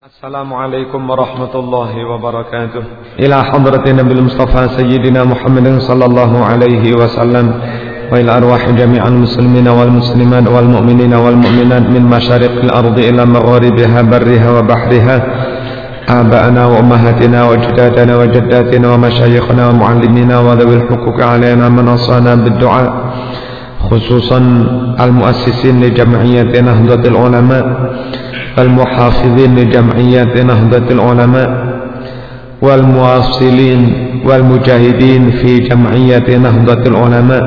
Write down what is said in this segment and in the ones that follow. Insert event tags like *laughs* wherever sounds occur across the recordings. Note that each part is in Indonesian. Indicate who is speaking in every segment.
Speaker 1: السلام عليكم ورحمة الله وبركاته. إلى حضرة النبي المصطفى سيدنا محمد صلى الله عليه وسلم وإلى أرواح جميع المسلمين والمسلمات والمؤمنين والمؤمنات من مشارق الأرض إلى مغاربها برها وبحرها. آباءنا وأمهاتنا وجداتنا وجداتنا ومشايخنا ومعلمينا وذوي الحقوق علينا من أصانا بالدعاء خصوصا المؤسسين لجمعية نهضة العلماء. المحافظين لجمعيات نهضة العلماء والمواصلين والمجاهدين في جمعية نهضة العلماء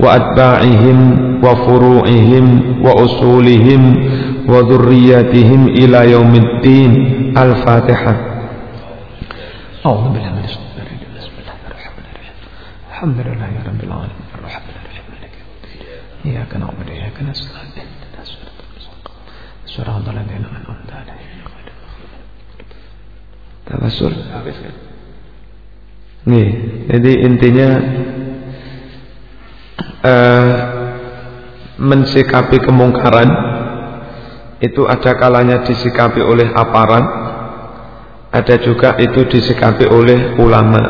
Speaker 1: وأتباعهم وفروعهم وأصولهم وذرياتهم إلى يوم الدين. الفاتحة.
Speaker 2: أعوذ بالله من الشيطان الرجيم. بسم الله الرحمن الرحيم. الحمد لله رب العالمين. الرحمن الرحيم. إياك نعبد وإياك نستعين. صراط الذين أنعمت عليهم
Speaker 1: Tawasul Nih, jadi intinya uh, mensikapi kemungkaran itu ada kalanya disikapi oleh aparat, ada juga itu disikapi oleh ulama.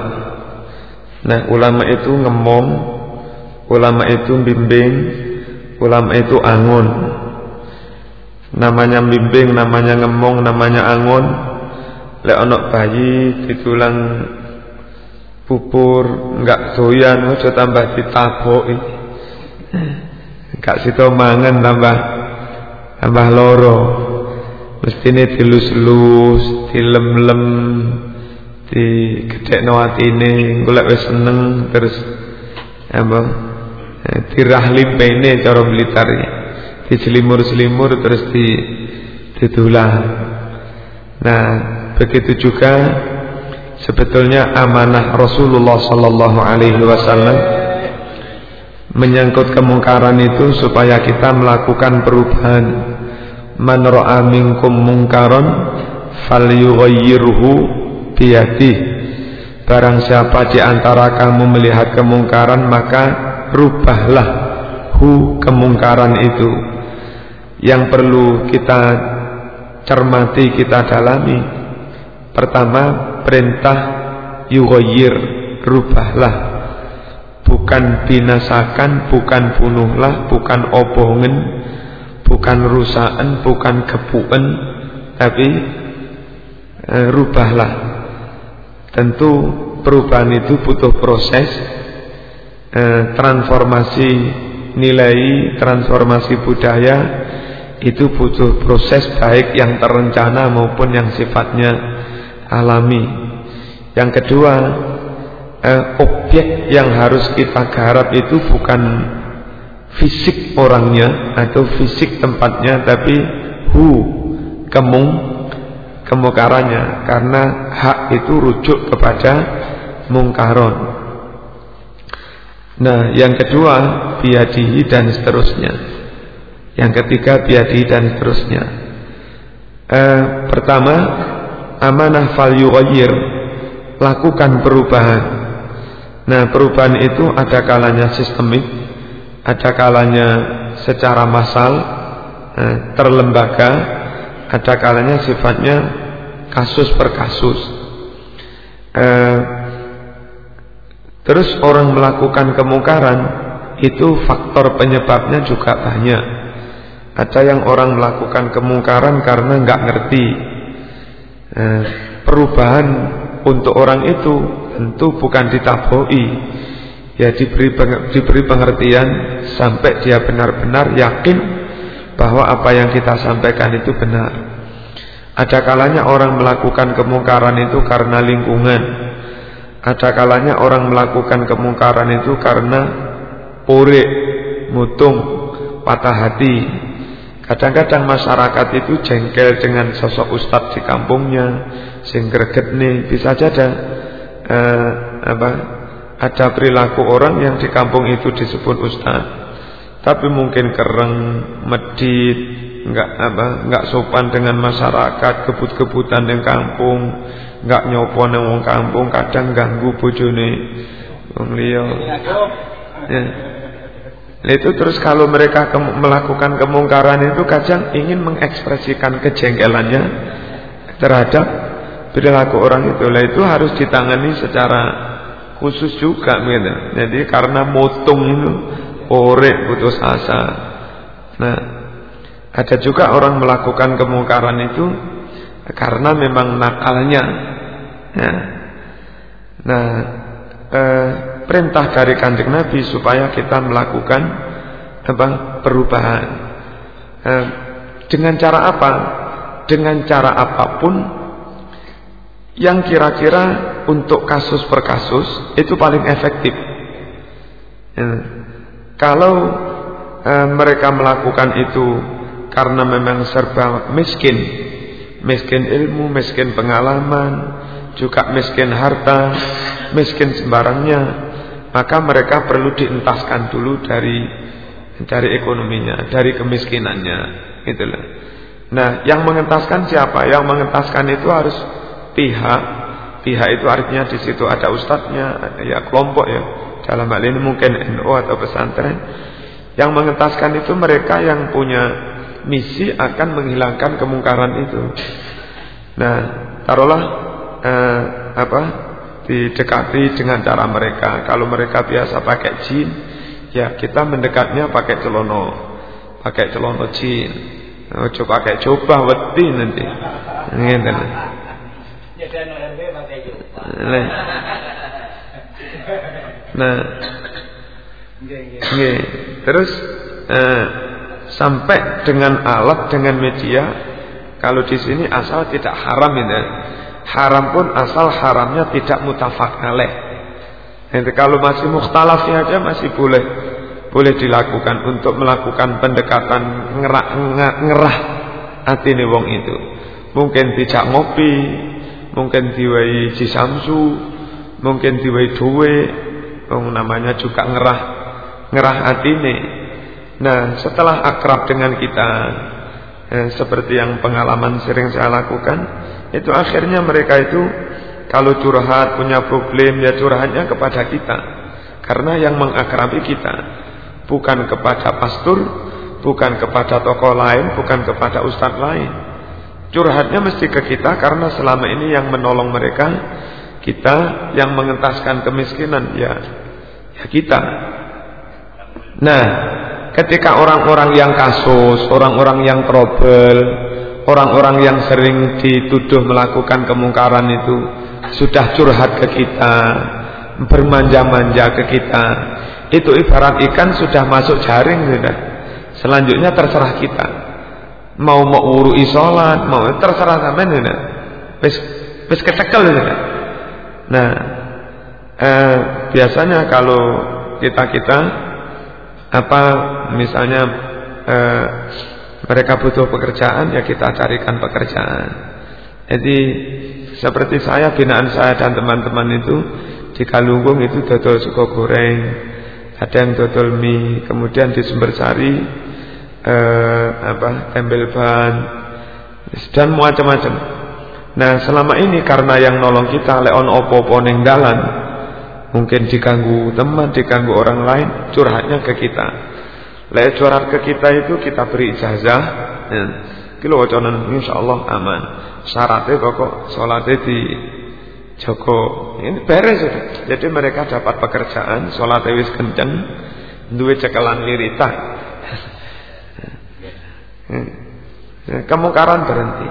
Speaker 1: Nah, ulama itu ngemong, ulama itu bimbing, ulama itu angon namanya bimbing, namanya ngemong, namanya angon. Lek onok bayi ditulang bubur enggak doyan aja tambah ditaboki. Enggak situ mangan tambah tambah loro. Mestine dilus-lus, dilem-lem, digedhekno atine, golek wis seneng terus apa? Eh, dirahlimpene cara militernya diselimur-selimur terus di. Nah, begitu juga sebetulnya amanah Rasulullah sallallahu alaihi wasallam menyangkut kemungkaran itu supaya kita melakukan perubahan. Man ra'a minkum mungkaran falyughayyirhu biyadihi. Barang siapa di antara kamu melihat kemungkaran maka rubahlah hu kemungkaran itu yang perlu kita cermati, kita dalami. Pertama, perintah yugoyir, rubahlah. Bukan binasakan, bukan bunuhlah, bukan obongen, bukan rusaan, bukan kepuen, tapi e, rubahlah. Tentu perubahan itu butuh proses e, transformasi nilai, transformasi budaya, itu butuh proses baik yang terencana maupun yang sifatnya alami. Yang kedua, eh, objek yang harus kita garap itu bukan fisik orangnya atau fisik tempatnya, tapi hu kemung kemukarannya karena hak itu rujuk kepada mungkaron. Nah, yang kedua biadihi dan seterusnya. Yang ketiga biadi dan seterusnya. Eh, pertama amanah fal yughayyir lakukan perubahan. Nah, perubahan itu ada kalanya sistemik, ada kalanya secara massal, eh, terlembaga, ada kalanya sifatnya kasus per kasus. Eh, terus orang melakukan kemungkaran itu faktor penyebabnya juga banyak. Ada yang orang melakukan kemungkaran karena nggak ngerti eh, perubahan untuk orang itu tentu bukan ditaboi ya diberi diberi pengertian sampai dia benar-benar yakin bahwa apa yang kita sampaikan itu benar. Ada kalanya orang melakukan kemungkaran itu karena lingkungan. Ada kalanya orang melakukan kemungkaran itu karena pore, mutung, patah hati, Kadang-kadang masyarakat itu jengkel dengan sosok ustadz di kampungnya, sing nih bisa saja eh, apa ada perilaku orang yang di kampung itu disebut ustadz, tapi mungkin kereng, medit, nggak apa, nggak sopan dengan masyarakat, kebut-kebutan di kampung, nggak nyopo nang kampung, kadang ganggu bojone wong liya. Ya. Itu terus kalau mereka ke melakukan kemungkaran itu kadang ingin mengekspresikan kejengkelannya terhadap perilaku orang itu. Lah itu harus ditangani secara khusus juga gitu. Jadi karena motung itu ore putus asa. Nah, ada juga orang melakukan kemungkaran itu karena memang nakalnya. Ya. Nah, eh, perintah dari kanjeng Nabi supaya kita melakukan apa perubahan. Eh, dengan cara apa? Dengan cara apa pun yang kira-kira untuk kasus per kasus itu paling efektif. Ya. Kalau eh, mereka melakukan itu karena memang serba miskin, miskin ilmu, miskin pengalaman, juga miskin harta, miskin sembarangnya, maka mereka perlu dientaskan dulu dari dari ekonominya, dari kemiskinannya, itulah. Nah, yang mengentaskan siapa? Yang mengentaskan itu harus pihak. Pihak itu artinya di situ ada ustadznya, ya kelompok ya. Dalam hal ini mungkin NU atau pesantren. Yang mengentaskan itu mereka yang punya misi akan menghilangkan kemungkaran itu. Nah, taruhlah eh, apa? Didekati dengan cara mereka. Kalau mereka biasa pakai jin, ya kita mendekatnya pakai celono, pakai celono jin. Coba pakai coba wedi nanti. Ngeten. Nah, nah, terus eh, sampai dengan alat dengan media kalau di sini asal tidak haram ini haram pun asal haramnya tidak mutafak alaih nanti kalau masih mukhtalafnya aja masih boleh. Boleh dilakukan untuk melakukan pendekatan ngerah ngerah hati nih wong itu. Mungkin tidak ngopi mungkin diwai jisamsu mungkin diwai duwe namanya juga ngerah ngerah hati nih Nah setelah akrab dengan kita eh, Seperti yang pengalaman sering saya lakukan Itu akhirnya mereka itu Kalau curhat punya problem Ya curhatnya kepada kita. Karena yang mengakrabi kita Bukan kepada pastor Bukan kepada tokoh lain Bukan kepada ustadz lain. Curhatnya mesti ke kita Karena selama ini yang menolong mereka Kita yang mengentaskan kemiskinan Ya, ya kita. Nah ketika orang-orang yang kasus, orang-orang yang trouble, orang-orang yang sering dituduh melakukan kemungkaran itu sudah curhat ke kita, bermanja-manja ke kita, itu ibarat ikan sudah masuk jaring sudah. Selanjutnya terserah kita. Mau mau urui sholat, mau terserah sampean sudah. Wis wis kecekel sudah. Nah, eh, biasanya kalau kita kita apa misalnya eh, mereka butuh pekerjaan ya kita carikan pekerjaan. Jadi seperti saya binaan saya dan teman-teman itu di Kalunggung itu dodol suko goreng, ada yang dodol mie, kemudian di Sumbersari eh, apa tembel ban dan macam-macam. Nah selama ini karena yang nolong kita leon opo-opo neng dalan Mungkin diganggu teman, diganggu orang lain, curhatnya ke kita. Lek curhat ke kita itu kita beri ijazah. Ya. Kilo wacanan Allah aman. Syaratnya pokok sholatnya di Joko. Ini beres sudah. Jadi mereka dapat pekerjaan, sholatnya wis kenceng, duit cekelan lirita. *laughs* Ya, kemungkaran berhenti.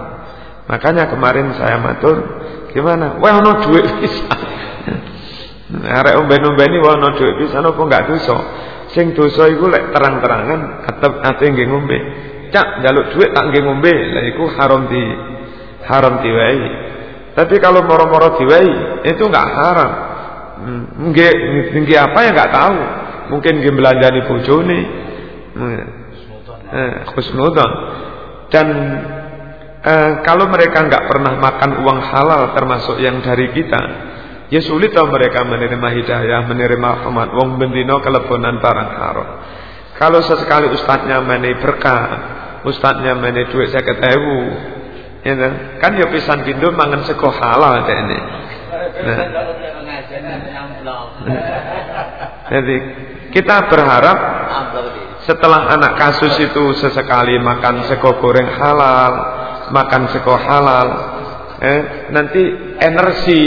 Speaker 1: Makanya kemarin saya matur, gimana? Wah, no duit bisa. *laughs* Arek umben-umbeni ana dhuwit pisan apa enggak dosa. Sing dosa iku lek terang-terangan atep ate nggih ngombe. Cak njaluk dhuwit tak nggih ngombe, lha iku haram di haram diwai. Tapi kalau moro-moro diwai itu enggak haram. Hmm, nggih nggih apa ya enggak tahu. Mungkin nggih belanjani bojone. Hmm. Eh, khusnudon. Dan eh, kalau mereka enggak pernah makan uang halal termasuk yang dari kita, Ya sulit tau mereka menerima hidayah, menerima rahmat. Wong bendino kelebonan barang haram. Kalau sesekali ustadznya meni berkah, ustadznya meni duit saya ewu, ya kan? kan ya pisan pindu mangan sego halal ini. Nah. Jadi kita berharap setelah anak kasus itu sesekali makan sego goreng halal, makan sego halal, eh, nanti energi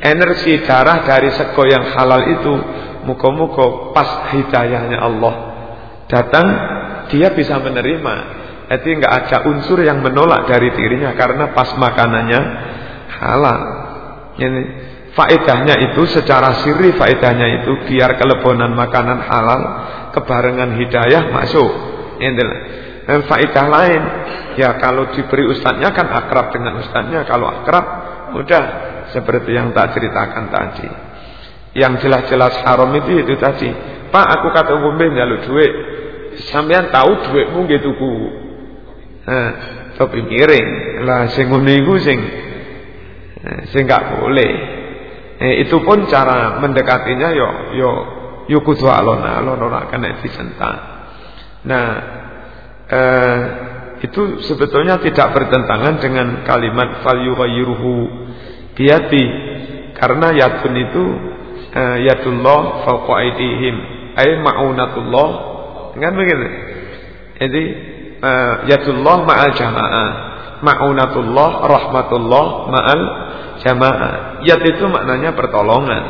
Speaker 1: energi darah dari sego yang halal itu muka-muka pas hidayahnya Allah. Datang dia bisa menerima. Jadi nggak ada unsur yang menolak dari dirinya karena pas makanannya halal. Ini faedahnya itu secara sirri faedahnya itu biar kelebonan makanan halal kebarengan hidayah masuk. Ini dan faedah lain ya kalau diberi ustadznya kan akrab dengan ustadznya. Kalau akrab mudah seperti yang tak ceritakan tadi. Yang jelas-jelas haram itu itu tadi. Pak aku kata umumnya nyalu duit. Sampean tahu duitmu gitu ku Nah, topi miring. Lah sing ngono iku sing sing gak boleh. Eh, itu pun cara mendekatinya yo yo yo kudu alon-alon ora kena disentak. Nah, eh, itu sebetulnya tidak bertentangan dengan kalimat fal yughayyiruhu biyati karena yatun itu eh, yatullah fawqa aydihim ay ma'unatullah. Kan begitu. Jadi uh, yadullah ma'al jamaah. Ma'unatullah rahmatullah ma'al jamaah. Yad itu maknanya pertolongan.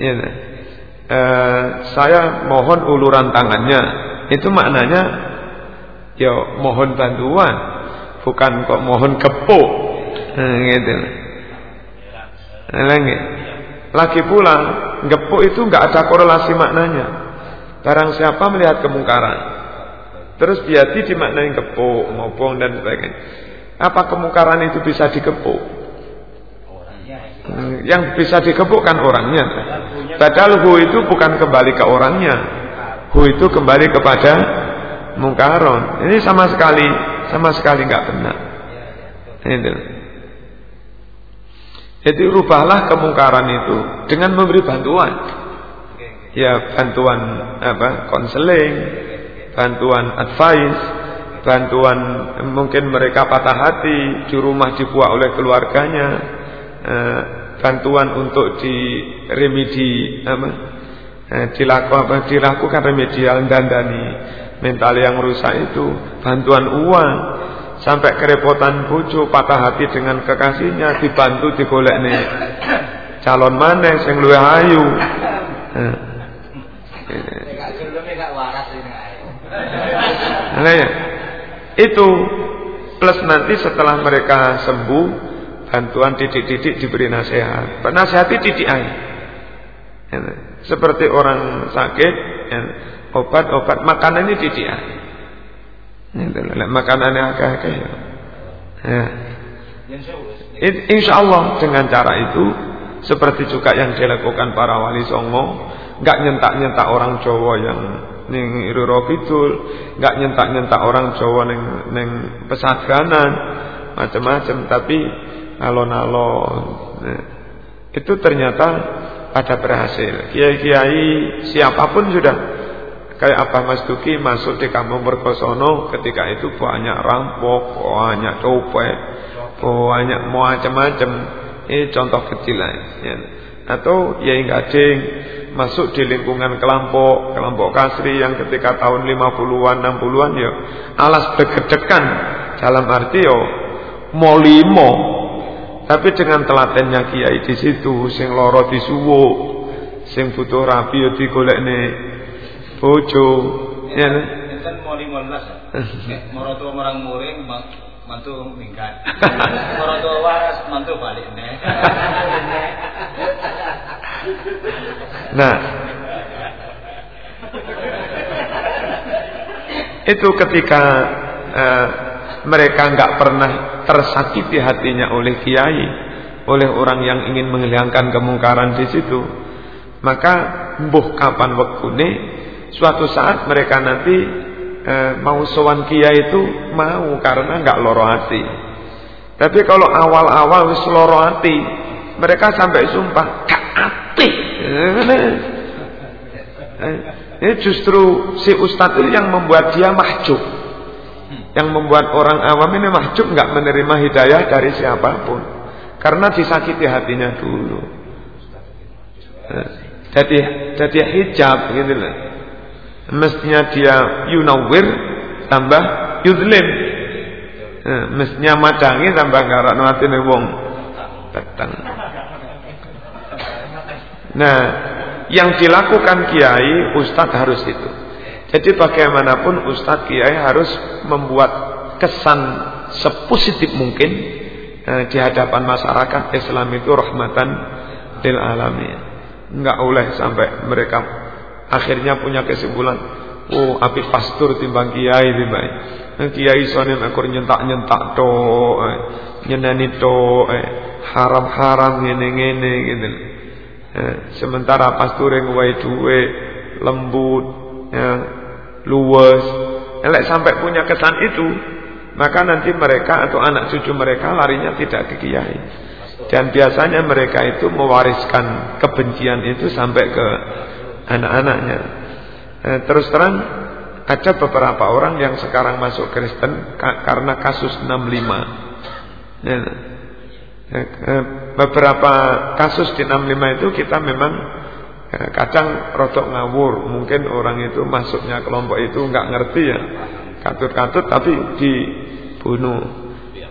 Speaker 1: Ya, uh, saya mohon uluran tangannya. Itu maknanya ya mohon bantuan. Bukan kok mohon kepuk. Nah, gitu lagi lagi pula gepuk itu nggak ada korelasi maknanya barang siapa melihat kemungkaran Terus biati dimaknai kepuk, ngobong dan sebagainya. Apa kemungkaran itu bisa dikepuk? Yang bisa dikepuk kan orangnya. Padahal hu itu bukan kembali ke orangnya. Hu itu kembali kepada mungkaron. Ini sama sekali sama sekali nggak benar. Itu. Jadi rubahlah kemungkaran itu dengan memberi bantuan. Ya bantuan apa? Konseling, bantuan advice, bantuan mungkin mereka patah hati di rumah dibuat oleh keluarganya, eh, bantuan untuk di remedi apa, eh, dilakukan apa, dilakukan remedial dandani mental yang rusak itu, bantuan uang sampai kerepotan bojo patah hati dengan kekasihnya dibantu digolek nih calon mana yang luwe ayu. Eh. Nah, ya. Itu plus nanti setelah mereka sembuh bantuan didik-didik diberi nasihat. Nasihati didik aja. Ya, seperti orang sakit, ya, obat-obat makanannya didik aja. Ya, makanannya agak-agak ya. ya. Insya Allah dengan cara itu seperti juga yang dilakukan para wali songo, nggak nyentak-nyentak orang Jawa yang ning Iroro Kidul, enggak nyentak-nyentak orang Jawa ning ning pesaganan, macam-macam tapi alon-alon. Nah, itu ternyata ada berhasil. Kiai-kiai siapa pun sudah kayak apa Mas Duki masuk di kampung Berkosono ketika itu banyak rampok, banyak copet, banyak macam-macam. Ini contoh kecil lah. Ya. Atau Yai Gading masuk di lingkungan kelompok kelompok kasri yang ketika tahun 50-an 60-an ya alas bergedekan dalam arti yo mau limo tapi dengan telatennya kiai di situ sing loro disuwo sing butuh rapi yo digolekne bojo. Ya
Speaker 3: kan mau limo las tua orang muring mantu minggat. *laughs* Tua waras mantu balik nih
Speaker 1: Nah, itu ketika uh, mereka nggak pernah tersakiti hatinya oleh kiai, oleh orang yang ingin menghilangkan kemungkaran di situ, maka mbuh kapan wektune suatu saat mereka nanti uh, mau sowan kiai itu mau karena nggak loro hati. Tapi kalau awal-awal wis loro hati, mereka sampai sumpah gak apik ini justru si ustadz itu yang membuat dia mahjub. Yang membuat orang awam ini mahjub nggak menerima hidayah dari siapa pun. Karena disakiti hatinya dulu. Jadi jadi hijab gitu loh. Mestinya dia yunawir tambah yudlim. Eh, mestinya madangi tambah ngarakno atine wong peteng. Nah, yang dilakukan kiai, ustadz harus itu. Jadi bagaimanapun ustadz kiai harus membuat kesan sepositif mungkin eh, di hadapan masyarakat Islam itu rahmatan lil alamin. Enggak boleh sampai mereka akhirnya punya kesimpulan, oh api pastur timbang kiai timbang. Nah, kiai soalnya ekor nyentak-nyentak to, eh, nyeneni to, eh, haram-haram ngene-ngene gitu. Eh, sementara pastur yang wae duwe lembut, ya, luwes. Elek sampai punya kesan itu, maka nanti mereka atau anak cucu mereka larinya tidak ke kiai. Dan biasanya mereka itu mewariskan kebencian itu sampai ke anak-anaknya. Eh, terus terang ada beberapa orang yang sekarang masuk Kristen karena kasus 65. Ya. Eh, eh, beberapa kasus di 65 itu kita memang kadang rotok ngawur. Mungkin orang itu masuknya kelompok itu nggak ngerti ya. Katut-katut tapi dibunuh.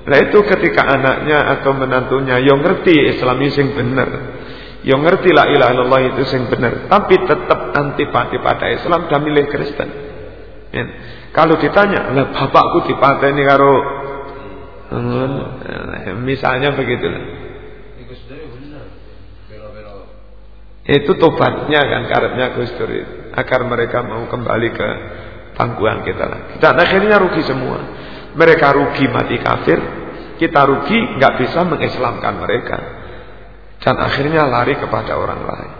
Speaker 1: Nah itu ketika anaknya atau menantunya yang ngerti Islam sing bener. Yang ngerti la ilaha illallah itu sing bener, tapi tetap antipati pada Islam dan milih Kristen. Ya. Kalau ditanya, lah bapakku dipateni karo hmm, misalnya begitu Itu tobatnya kan karepnya Gus Dur agar mereka mau kembali ke pangkuan kita lagi. Dan akhirnya rugi semua. Mereka rugi mati kafir, kita rugi nggak bisa mengislamkan mereka. Dan akhirnya lari kepada orang lain.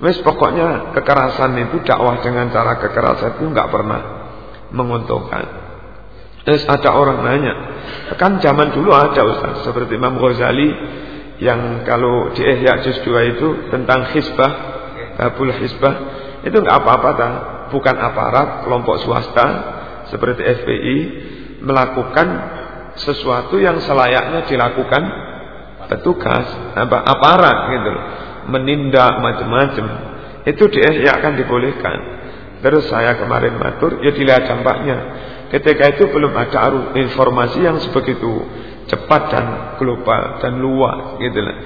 Speaker 1: Wes pokoknya kekerasan itu dakwah dengan cara kekerasan itu nggak pernah menguntungkan. Terus ada orang nanya, kan zaman dulu ada Ustaz seperti Imam Ghazali yang kalau di Ihya Juz 2 itu tentang hisbah, babul hisbah, itu nggak apa-apa ta, bukan aparat kelompok swasta seperti FPI melakukan sesuatu yang selayaknya dilakukan petugas apa aparat gitu menindak macam-macam itu di Ihya akan dibolehkan terus saya kemarin matur ya dilihat dampaknya ketika itu belum ada informasi yang sebegitu cepat dan global dan luas gitu lah.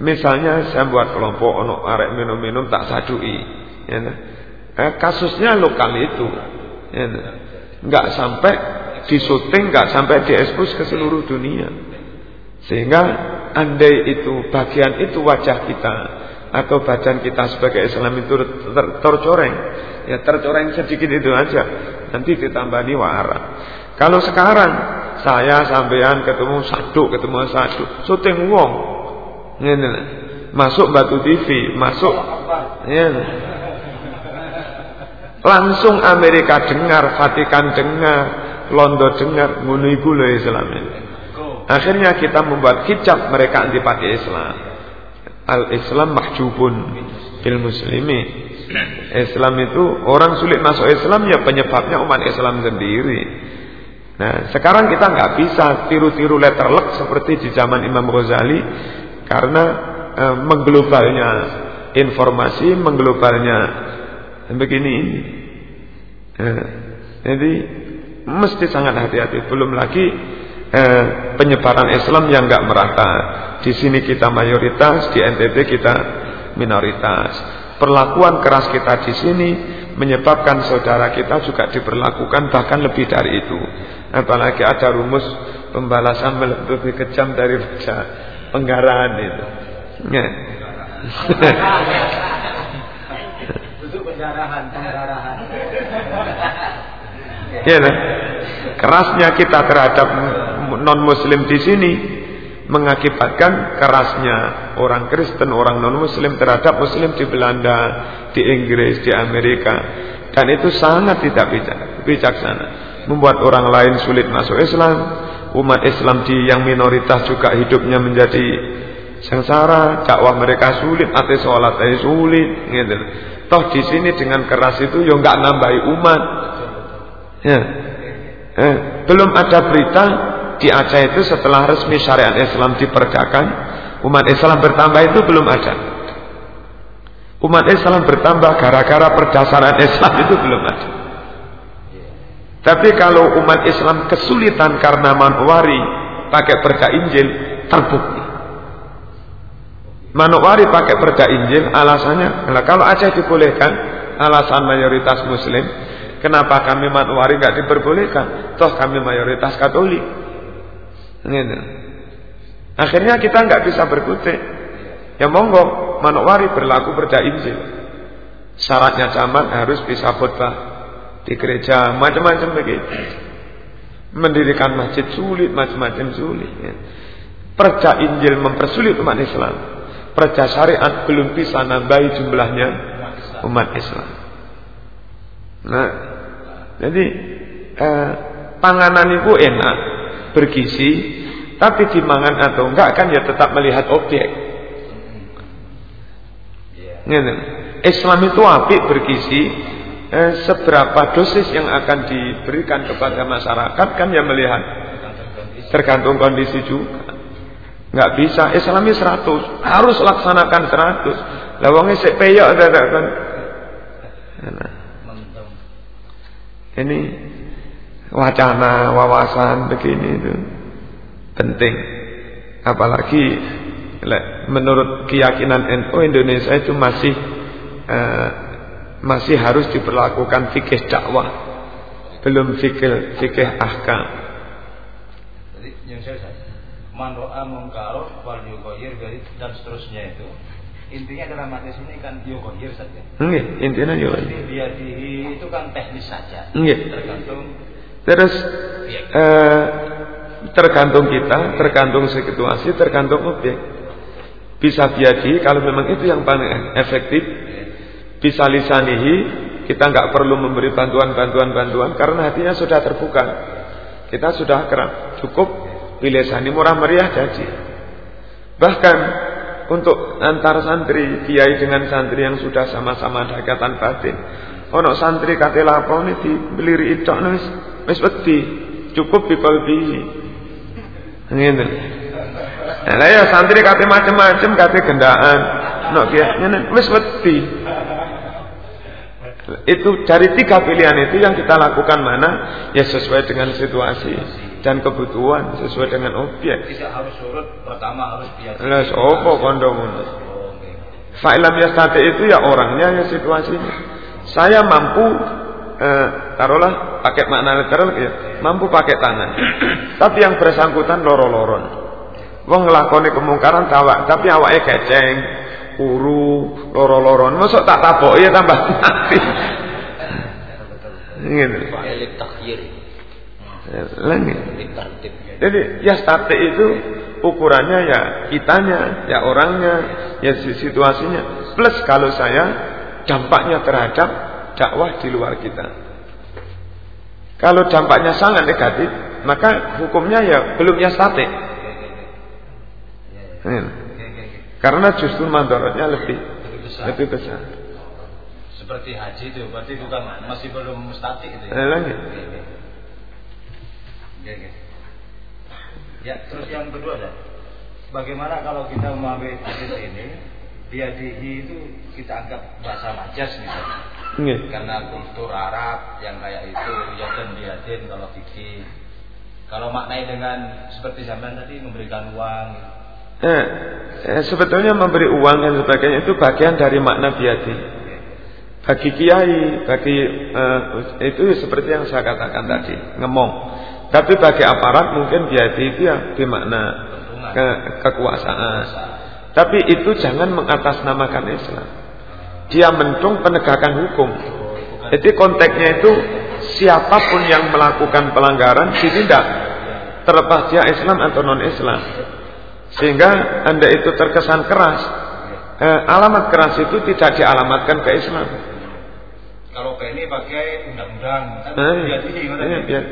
Speaker 1: Misalnya saya buat kelompok ono arek minum-minum tak sadui, ya nah. eh, kasusnya lokal itu, ya nah. nggak sampai disuting, nggak sampai diekspos ke seluruh dunia, sehingga andai itu bagian itu wajah kita atau badan kita sebagai Islam itu ter tercoreng, ya tercoreng sedikit itu aja, nanti ditambah wara. Kalau sekarang saya sampean ketemu satu, ketemu satu, syuting wong. Ngene. Masuk Batu TV, masuk. Ya. Langsung Amerika dengar, Vatikan dengar, Londo dengar, ngono iku Islam. Akhirnya kita membuat hijab mereka antipati Islam. Al-Islam mahjubun bil muslimi. Islam itu orang sulit masuk Islam ya penyebabnya umat Islam sendiri. Nah, sekarang kita nggak bisa tiru-tiru letterlek seperti di zaman Imam Ghazali karena e, mengglobalnya informasi, mengglobalnya begini ini. E, jadi mesti sangat hati-hati. Belum lagi e, penyebaran Islam yang nggak merata. Di sini kita mayoritas, di NTT kita minoritas. Perlakuan keras kita di sini menyebabkan saudara kita juga diperlakukan bahkan lebih dari itu. Apalagi ada rumus pembalasan lebih kejam dari baca penggarahan itu. Ya. Ya, kerasnya kita terhadap non Muslim di sini mengakibatkan kerasnya orang Kristen, orang non Muslim terhadap Muslim di Belanda, di Inggris, di Amerika, dan itu sangat tidak bijaksana membuat orang lain sulit masuk Islam, umat Islam di yang minoritas juga hidupnya menjadi sengsara, dakwah mereka sulit, ati sholat sulit, gitu. Toh di sini dengan keras itu ya nggak nambahi umat. Ya. Eh, belum ada berita di Aceh itu setelah resmi syariat Islam diperdakan, umat Islam bertambah itu belum ada. Umat Islam bertambah gara-gara perdasaran Islam itu belum ada. Tapi kalau umat Islam kesulitan karena Manowari pakai perda Injil, terbukti. Manowari pakai perda Injil, alasannya, nah kalau Aceh dibolehkan, alasan mayoritas Muslim, kenapa kami Manowari nggak diperbolehkan? Toh kami mayoritas Katolik. Gitu. Akhirnya kita nggak bisa berkutik. Ya monggo, Manowari berlaku perda Injil. Syaratnya camat harus bisa khutbah di gereja macam-macam begitu. Mendirikan masjid sulit, macam-macam sulit. Ya. Perja Injil mempersulit umat Islam. Perja syariat belum bisa nambahi jumlahnya umat Islam. Nah, jadi eh, panganan itu enak, bergizi, tapi dimangan atau enggak kan ya tetap melihat objek. Iya. Islam itu apik bergizi, eh, seberapa dosis yang akan diberikan kepada masyarakat kan yang melihat. Tergantung kondisi juga. Nggak bisa. Islami 100 harus laksanakan 100 lawangnya sik peyok kan ini wacana wawasan begini itu penting. Apalagi menurut keyakinan NU Indonesia itu masih eh, masih harus diperlakukan fikih dakwah. Belum fikih fikih ahkam.
Speaker 3: Jadi yang saya man ro'a mungkar wal yughayir dan seterusnya itu intinya dalam hadis ini kan yughayir saja.
Speaker 1: Nggih intinya yughayir
Speaker 3: dia itu kan teknis saja.
Speaker 1: Nggih.
Speaker 3: Tergantung
Speaker 1: terus eh, tergantung kita tergantung situasi tergantung objek. Bisa biadi kalau memang itu yang paling efektif bisa lisanihi kita nggak perlu memberi bantuan-bantuan bantuan karena hatinya sudah terbuka. Kita sudah kerap cukup bilisani murah meriah jadi. Bahkan untuk antar santri kiai dengan santri yang sudah sama-sama dekatan batin. Ono santri kate lapone dibeliri itu wis wis wedi cukup bihi ngene Nah, ya santri kate macam-macam kate gendaan. Nok kiai wis wedi. Itu dari tiga pilihan itu yang kita lakukan mana? Ya sesuai dengan situasi dan kebutuhan, sesuai dengan objek.
Speaker 3: Tidak harus surut, pertama harus biasa.
Speaker 1: Lah opo kondomun. Fa'ilam yastati itu ya orangnya ya situasinya. Saya mampu eh, taruhlah pakai makna literal ya, mampu pakai tangan. *clears throat* tapi yang bersangkutan loro-loron. Wong ngelakoni kemungkaran tawak, tapi awaknya keceng, uru loro-loron. Masuk tak tabok ya tambah mati. *clears throat* Gitu lagi jadi ya starte itu ukurannya ya kitanya ya orangnya ya situasinya. Plus kalau saya dampaknya terhadap dakwah di luar kita kalau dampaknya sangat negatif maka hukumnya ya belum ya starte hmm. Karena justru mandorotnya lebih lebih besar. lebih besar.
Speaker 3: Seperti haji itu, berarti bukan masih belum statik itu.
Speaker 1: Ya? Eh, lagi.
Speaker 3: Ya, terus yang kedua ada. Bagaimana kalau kita mengambil hadis ini, biadihi itu kita anggap bahasa majas misalnya.
Speaker 1: Nge.
Speaker 3: Karena kultur Arab yang kayak itu, ya dan biadin kalau fikih. Kalau maknai dengan seperti zaman tadi memberikan uang,
Speaker 1: Eh, eh, sebetulnya memberi uang dan sebagainya itu bagian dari makna biadi. Bagi kiai, bagi eh, itu seperti yang saya katakan tadi, ngemong. Tapi bagi aparat mungkin biadi itu ya bermakna ke, kekuasaan. Tapi itu jangan mengatasnamakan Islam. Dia mentung penegakan hukum. Jadi konteksnya itu siapa pun yang melakukan pelanggaran ditindak terlepas dia Islam atau non Islam. Sehingga Anda itu terkesan keras. Eh, alamat keras itu tidak dialamatkan ke Islam.
Speaker 3: Kalau PNI pakai undang-undang, kan
Speaker 1: eh, eh.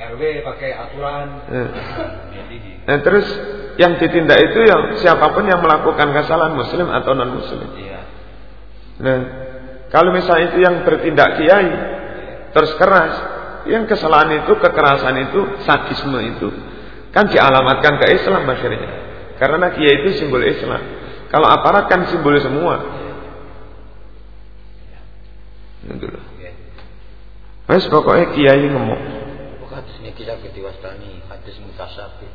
Speaker 3: RW pakai aturan.
Speaker 1: Eh. Nah, terus yang ditindak itu yang siapa pun yang melakukan kesalahan muslim atau non muslim.
Speaker 3: Iya.
Speaker 1: Nah, kalau misalnya itu yang bertindak kiai terus keras, yang kesalahan itu, kekerasan itu, sadisme itu Kan dialamatkan ke Islam akhirnya. Karena kiai itu simbol Islam. Kalau aparat kan simbol semua. Wes pokoknya kiai ngomong.
Speaker 3: Bukan ini kita ketiwastani hadis mutasabi.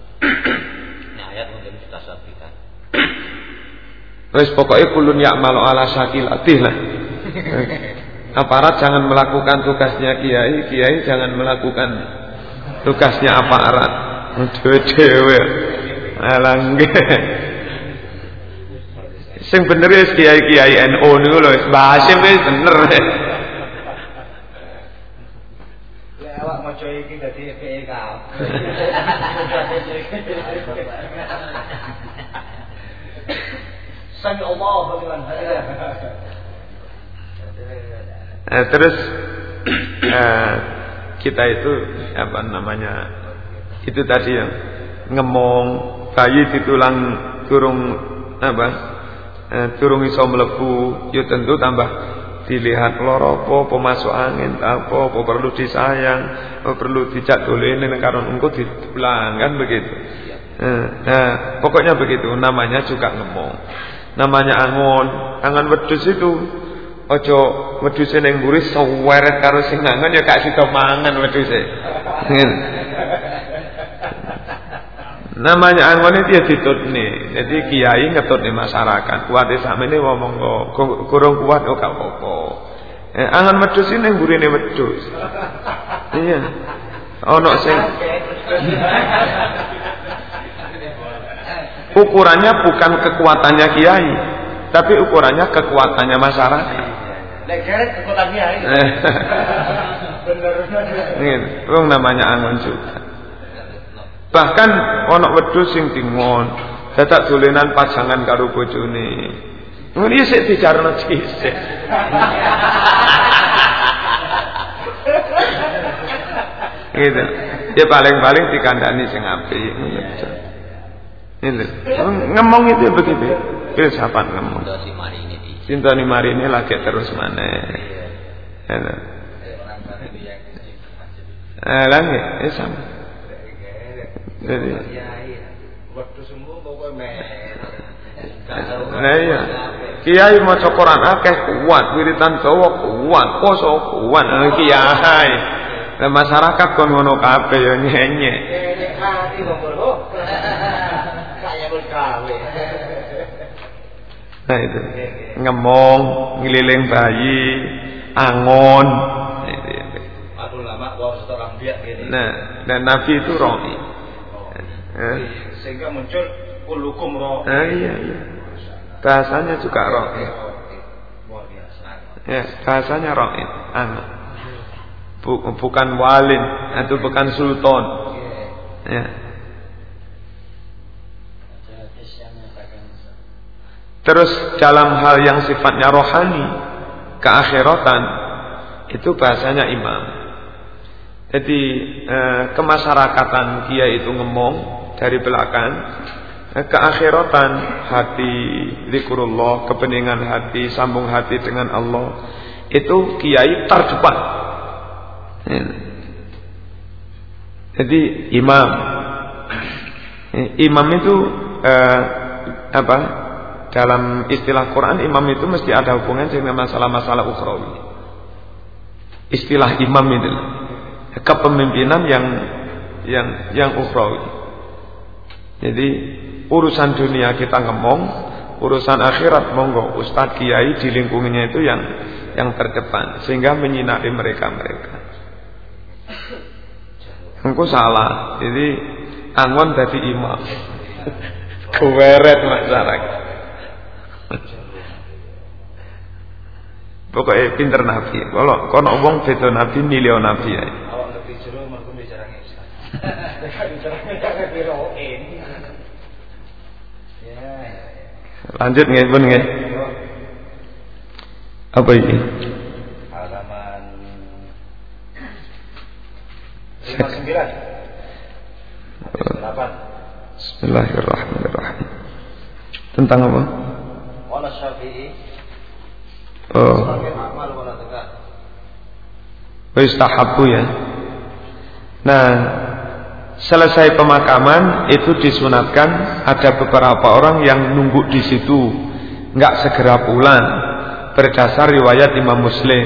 Speaker 3: ini ayat mungkin mutasabi kan.
Speaker 1: Wes pokoknya kulun ya'malu ala syakilatih lah. Aparat jangan melakukan tugasnya kiai, kiai jangan melakukan tugasnya aparat. Dewe-dewe. Alang Sing bener wis kiai-kiai NU Mbah Hasyim wis bener.
Speaker 3: Dadi. Sami Allah liman
Speaker 1: Nah, terus eh, kita itu apa namanya itu tadi yang ngemong bayi ditulang turung apa eh, turung iso mlebu ya tentu tambah dilihat loro apa masuk angin apa apa perlu disayang apa perlu dijak dolene ning karon engko ditulang kan begitu nah pokoknya begitu. Namanya juga ngemong namanya angon. Angon wedhus itu Ojo wedhuse ning mburi seweret karo sing ngangon ya gak sida mangan wedhuse. Namanya angon itu ya ditutne. Jadi kiai ngetutne masyarakat. Kuwate sakmene ngomong kok kurang kuat kok gak apa-apa. Eh, angon wedhus ini ning mburine wedhus. Iya. Ono sing Ukurannya bukan kekuatannya kiai, tapi ukurannya kekuatannya masyarakat.
Speaker 3: Lek geret kekuatan kiai. *laughs* Bener.
Speaker 1: Ini, wong namanya angon juga. Bahkan ono wedhus sing tingon, dadak dolenan pajangan karo bojone. Ngono iki sik dicarno dhisik. *laughs* gitu. Ya paling-paling dikandani sing apik ngono. Ini ngomong itu begitu. Filsafat ngomong. Cinta ni mari ini lagi terus mana? Eh, lagi, eh sama. Jadi, Nah iya. Kiai maca Quran akeh kuat, wiritan Jawa kuat, poso kuat, nah, kiai. Nah, masyarakat kon ngono kabeh ya nyenye. Nah itu ngemong, ngeliling bayi, angon. Nah, dan Nabi itu rohi.
Speaker 3: Oh. Sehingga muncul kulukum roh.
Speaker 1: Nah, iya, iya. Bahasanya juga rohi. Ya, bahasanya rohi. Angon. Bukan walin, itu bukan sultan. Ya. Terus dalam hal yang sifatnya rohani, keakhiratan, itu bahasanya imam. Jadi eh, kemasyarakatan dia itu ngomong dari belakang, eh, keakhiratan hati zikrullah, kebeningan hati, sambung hati dengan Allah, itu kiai terdepan. Jadi imam, imam itu eh, apa? dalam istilah Quran imam itu mesti ada hubungan dengan masalah-masalah ukhrawi. Istilah imam itu kepemimpinan yang yang yang ukhrawi. Jadi urusan dunia kita ngomong, urusan akhirat monggo ustadz kiai di lingkungannya itu yang yang terdepan sehingga menyinari mereka-mereka. Engkau salah. Jadi angon dari imam. *laughs* Keweret masyarakat. Pokoknya pinter nabi. Kalau kono wong beda nabi milio nabi ya.
Speaker 3: Awak ngerti jero mergo bicara Islam. Bicara.
Speaker 1: Lanjut nggih pun nggih. Apa ini?
Speaker 3: Halaman 59. Delapan.
Speaker 1: Bismillahirrahmanirrahim. Tentang apa?
Speaker 3: Wala Syafi'i
Speaker 1: Oh,
Speaker 3: amal wala zakat.
Speaker 1: istahabu ya. Nah, selesai pemakaman itu disunatkan ada beberapa orang yang nunggu di situ, nggak segera pulang berdasar riwayat Imam Muslim.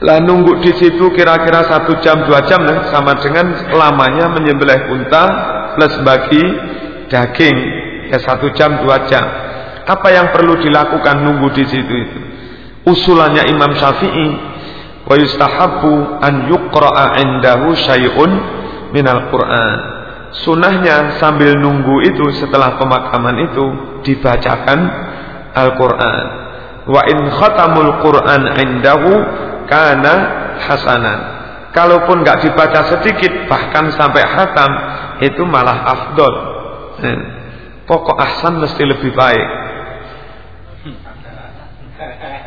Speaker 1: Lah nunggu di situ kira-kira satu jam dua jam nah, sama dengan lamanya menyembelih unta plus bagi daging ya satu jam dua jam. Apa yang perlu dilakukan nunggu di situ itu? Usulannya Imam Syafi'i wa yustahabbu an yuqra'a indahu syai'un minal Qur'an. Sunahnya sambil nunggu itu setelah pemakaman itu dibacakan Al-Quran. Wa in khatamul Quran indahu kana hasanan. Kalaupun nggak dibaca sedikit bahkan sampai hatam itu malah afdol. Hmm. Pokok ahsan mesti lebih baik.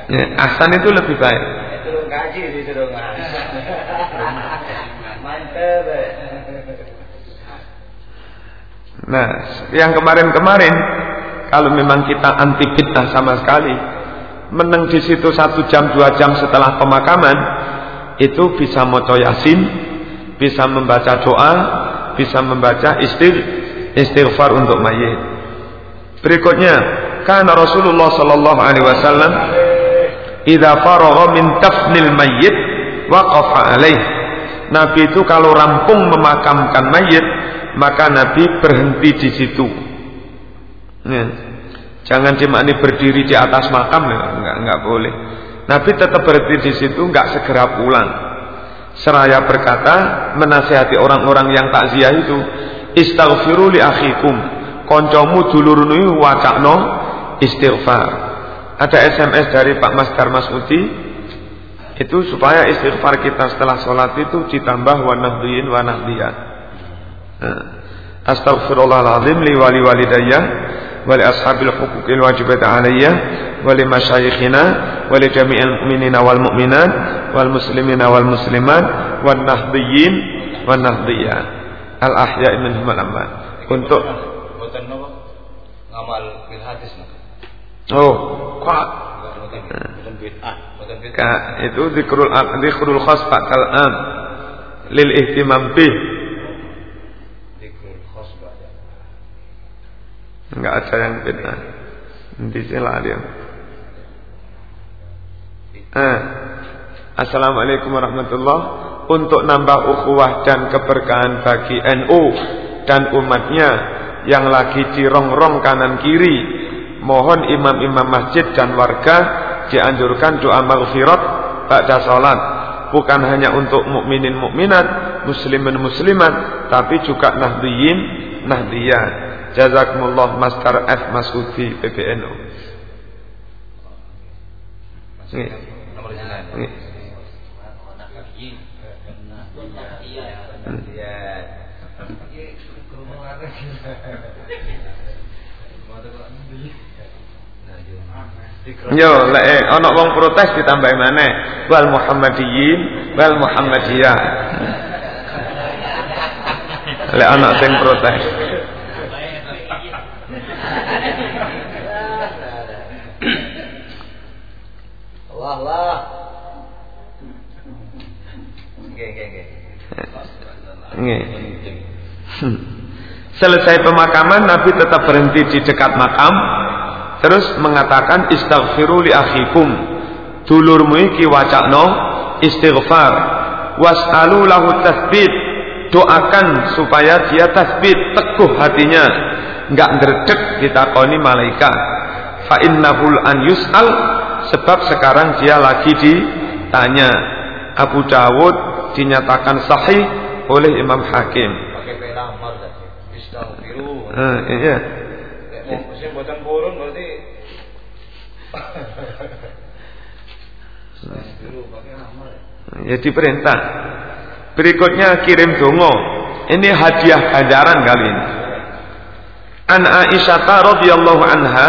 Speaker 1: Ya, ahsan itu lebih baik.
Speaker 3: Itu ngaji disuruh ngaji. Mantap.
Speaker 1: Nah, yang kemarin-kemarin kalau memang kita anti fitnah sama sekali, meneng di situ satu jam dua jam setelah pemakaman itu bisa moco yasin bisa membaca doa bisa membaca istir istighfar untuk mayit. Berikutnya karena Rasulullah sallallahu alaihi wasallam faragha min tafnil mayyit waqafa alaih Nabi itu kalau rampung memakamkan mayit maka Nabi berhenti di situ ya. Jangan ini berdiri di atas makam, enggak, enggak boleh. Nabi tetap berhenti di situ, enggak segera pulang. Seraya berkata, menasihati orang-orang yang takziah itu, istaghfiru li akhikum. Koncomu dulurunu wacakno istighfar. Ada SMS dari Pak Mas Darmas Uti, itu supaya istighfar kita setelah sholat itu ditambah wa nahdiyin wa nahdiyat. Astaghfirullahaladzim li wali walidayya wali ashabil hukukil wajibat aliyya wali masyayikhina wali jami'il mu'minina wal mu'minat wal muslimina wal muslimat wa nahdiyin wa nahdiyat. Al ahya'i min humal amman Untuk
Speaker 3: ngamal bil hadis.
Speaker 1: Oh, kuat Ka, itu zikrul zikrul khas pak kalam lil ihtimam bih Enggak ada yang beda. Dicela dia. Eh. Assalamualaikum warahmatullahi untuk nambah ukhuwah dan keberkahan bagi NU dan umatnya yang lagi dirong-rong kanan kiri mohon imam-imam masjid dan warga dianjurkan doa maghfirat pada salat bukan hanya untuk mukminin mukminat muslimin muslimat tapi juga nahdiyin nahdiyah Jazakumullah Master F Masudi PBNU. Ini. Yo, lek eh, ana wong protes ditambahi maneh wal Muhammadiyin wal Muhammadiyah. Lek ana sing protes.
Speaker 3: Allah Allah. Nggih nggih nggih.
Speaker 1: Nggih. Selesai pemakaman Nabi tetap berhenti di dekat makam terus mengatakan istaghfiru li akhikum. Dulurmu iki wacakno istighfar. Was'alu lahu tasbit. Doakan supaya dia tasbit, teguh hatinya, enggak ngredeg ditakoni malaikat. Fa innahul an yus'al sebab sekarang dia lagi ditanya Abu Dawud dinyatakan sahih oleh Imam Hakim.
Speaker 3: Pakai pelamar tadi. Istaghfiru.
Speaker 1: Ah, iya.
Speaker 3: Musim buatan burun berarti lamar.
Speaker 1: Ya diperintah. Berikutnya kirim dongo. Ini hadiah ganjaran kali ini. An Aisyah radhiyallahu anha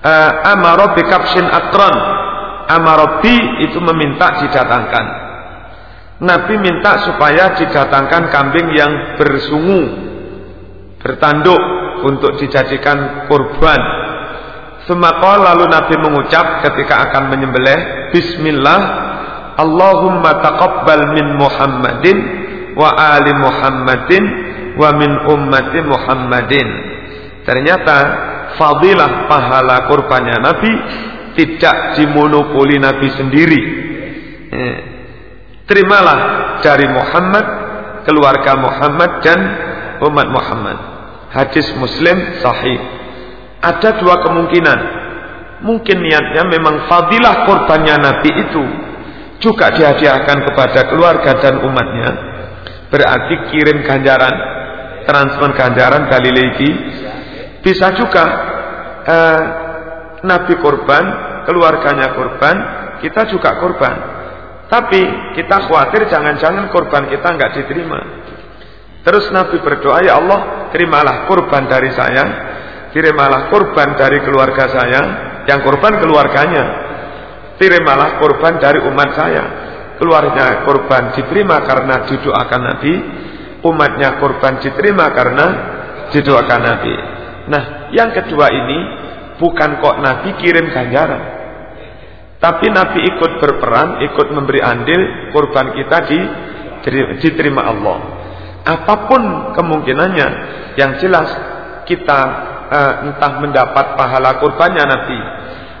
Speaker 1: uh, amara bi kapsin akron amarobi itu meminta didatangkan Nabi minta supaya didatangkan kambing yang bersungu bertanduk untuk dijadikan kurban Semakal lalu Nabi mengucap ketika akan menyembelih Bismillah Allahumma taqabbal min Muhammadin wa ali Muhammadin wa min ummati Muhammadin Ternyata fadilah pahala kurbannya Nabi tidak dimonopoli Nabi sendiri. Eh, terimalah dari Muhammad, keluarga Muhammad dan umat Muhammad. Hadis Muslim sahih. Ada dua kemungkinan. Mungkin niatnya memang fadilah korbannya Nabi itu juga dihadiahkan kepada keluarga dan umatnya. Berarti kirim ganjaran, transfer ganjaran dari lagi. Bisa juga eh, Nabi korban, keluarganya korban, kita juga korban. Tapi kita khawatir jangan-jangan korban kita nggak diterima. Terus Nabi berdoa, ya Allah, terimalah korban dari saya, terimalah korban dari keluarga saya, yang korban keluarganya, terimalah korban dari umat saya. Keluarnya korban diterima karena didoakan Nabi, umatnya korban diterima karena didoakan Nabi. Nah, yang kedua ini bukan kok Nabi kirim ganjaran. Tapi Nabi ikut berperan, ikut memberi andil, korban kita di, diterima Allah. Apa pun kemungkinannya, yang jelas kita uh, entah mendapat pahala korbannya Nabi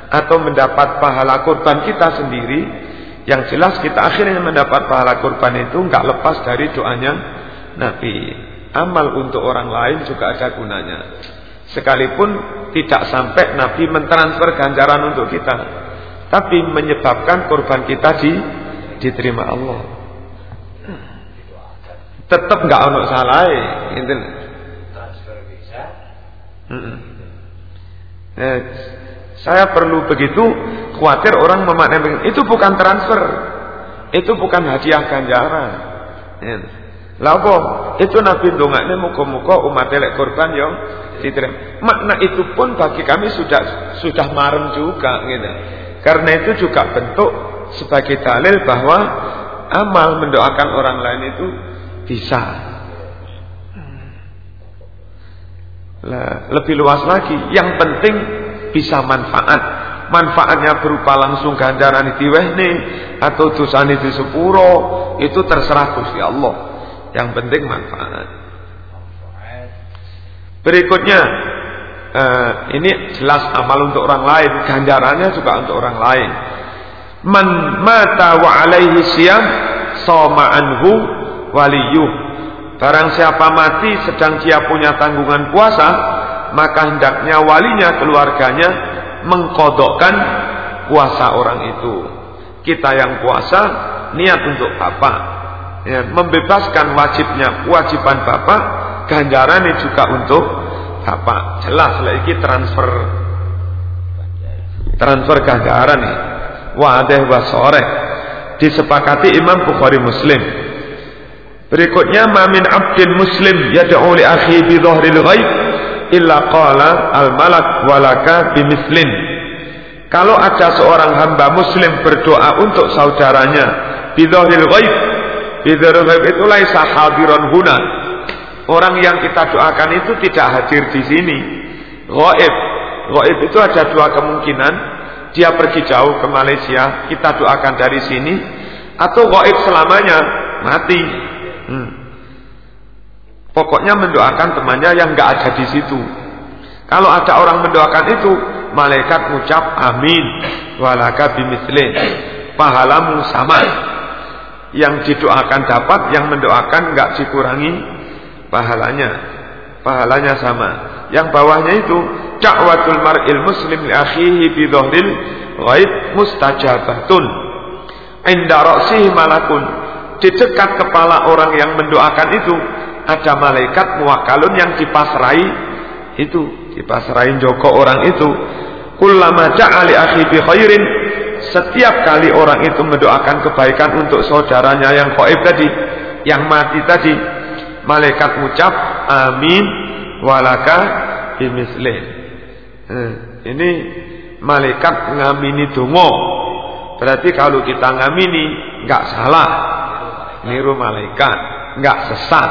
Speaker 1: atau mendapat pahala korban kita sendiri, yang jelas kita akhirnya mendapat pahala korban itu nggak lepas dari doanya Nabi. Amal untuk orang lain juga ada gunanya. Sekalipun tidak sampai Nabi mentransfer ganjaran untuk kita tapi menyebabkan korban kita di diterima Allah. Tetap nggak ono salah, gitu. Transfer bisa. Eh, saya perlu begitu khawatir orang memaknai itu bukan transfer, itu bukan hadiah ganjaran. Gitu. Lalu itu Nabi ini muka-muka umat elek korban yang diterima. Makna itu pun bagi kami sudah sudah marem juga gitu. Karena itu juga bentuk sebagai dalil bahwa amal mendoakan orang lain itu bisa. Lebih luas lagi, yang penting bisa manfaat. Manfaatnya berupa langsung ganjaran diwehne atau dosa di sepuro, itu terserah Gusti Allah. Yang penting manfaat. Berikutnya uh, ini jelas amal untuk orang lain, ganjarannya juga untuk orang lain. Man mata wa alaihi siyam sama anhu waliyuh. Barang siapa mati sedang dia punya tanggungan puasa, maka hendaknya walinya keluarganya mengkodokkan puasa orang itu. Kita yang puasa niat untuk bapak, ya, membebaskan wajibnya kewajiban bapak, ganjarannya juga untuk apa jelas lagi transfer. Transfer ganjaran nih wadah wa sore disepakati Imam Bukhari Muslim berikutnya mamin abdin muslim yad'u li akhi bi dhahril ghaib illa qala al malak walaka bimislin kalau ada seorang hamba muslim berdoa untuk saudaranya bi dhahril ghaib bi dhahril ghaib itu laisa hadiran huna Orang yang kita doakan itu tidak hadir di sini. Goib. Goib itu ada dua kemungkinan. Dia pergi jauh ke Malaysia, kita doakan dari sini. Atau goib selamanya, mati. Pokoknya mendoakan temannya yang nggak ada di situ. Kalau ada orang mendoakan itu, malaikat mengucap amin. Walaka bimislin. Pahalamu sama. Yang didoakan dapat, yang mendoakan nggak dikurangi pahalanya pahalanya sama yang bawahnya itu dakwatul mar'il muslim li akhihi bi ghaib mustajabatun inda ra'sihi malakun di dekat kepala orang yang mendoakan itu ada malaikat muwakalun yang dipasrai itu dipasrai joko orang itu kullama ja'ali akhi bi khairin setiap kali orang itu mendoakan kebaikan untuk saudaranya yang khaib tadi yang mati tadi malaikat ucap amin walaka bimislih. Eh, ini malaikat ngamini dongo. Berarti kalau kita ngamini nggak salah. Niru malaikat, nggak sesat.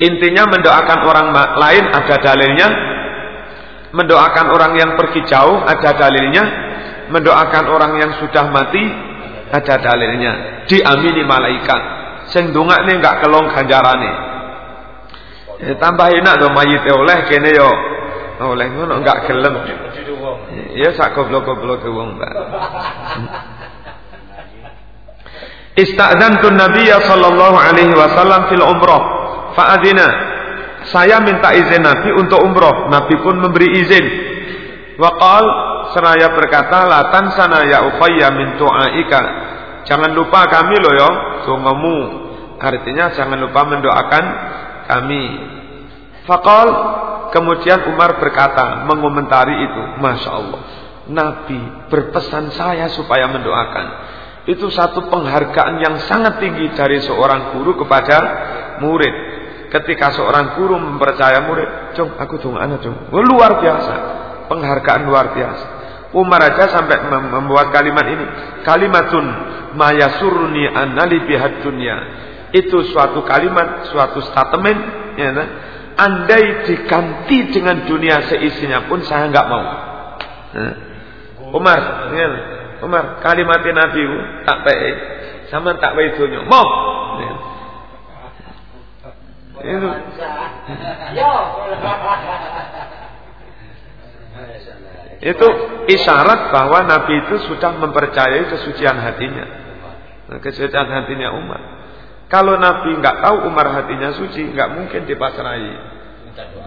Speaker 1: Intinya mendoakan orang lain ada dalilnya, mendoakan orang yang pergi jauh ada dalilnya, mendoakan orang yang sudah mati ada dalilnya. Diamini malaikat. Sing ini enggak kelong ganjarane. Eh, tambah enak dong mayit oleh kene yo oleh ngono enggak gelem. Ya sak goblok-goblok wong, Mbak. Istadzantu Nabiya sallallahu alaihi wasallam fil umrah fa'adina. Saya minta izin Nabi untuk umroh. Nabi pun memberi izin. Waqal seraya berkata la tansana ya ukhayya min tu'aika. Jangan lupa kami loh ya, dongamu. Artinya jangan lupa mendoakan kami. Faqal kemudian Umar berkata mengomentari itu, Masya Allah. Nabi berpesan saya supaya mendoakan. Itu satu penghargaan yang sangat tinggi dari seorang guru kepada murid. Ketika seorang guru mempercaya murid, "Cung, aku anak, cung." Oh, luar biasa. Penghargaan luar biasa. Umar aja sampai membuat kalimat ini. Kalimatun mayasurni anali bihad dunia. Itu suatu kalimat, suatu statement. Ya, nah. Andai diganti dengan dunia seisinya pun saya nggak mau. Nah. Umar, ya, Umar kalimat Nabi tak baik sama tak baik dunia mau itu. Itu isyarat bahwa Nabi itu sudah mempercayai kesucian hatinya. Kesucian hatinya Umar. Kalau Nabi nggak tahu Umar hatinya suci nggak mungkin dipasrai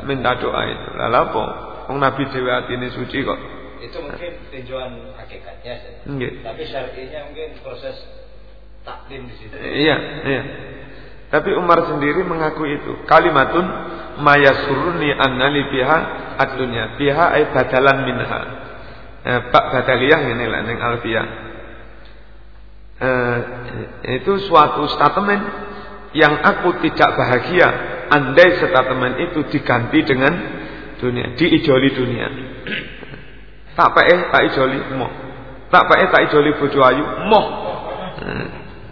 Speaker 1: minta doa. Itu. Lalu apa? Nabi Dewi hatinya suci kok.
Speaker 3: Itu mungkin tinjauan hakikatnya okay. tapi syar'inya mungkin proses takdim di situ.
Speaker 1: Iya iya tapi Umar sendiri mengaku itu kalimatun mayasuruni annali biha ad-dunya biha ay badalan minha eh, Pak badaliyah ini lah ning alfiyah eh, itu suatu statement yang aku tidak bahagia andai statement itu diganti dengan dunia diijoli dunia Tak pae tak ijoli moh. Tak pae tak ijoli bojo ayu moh.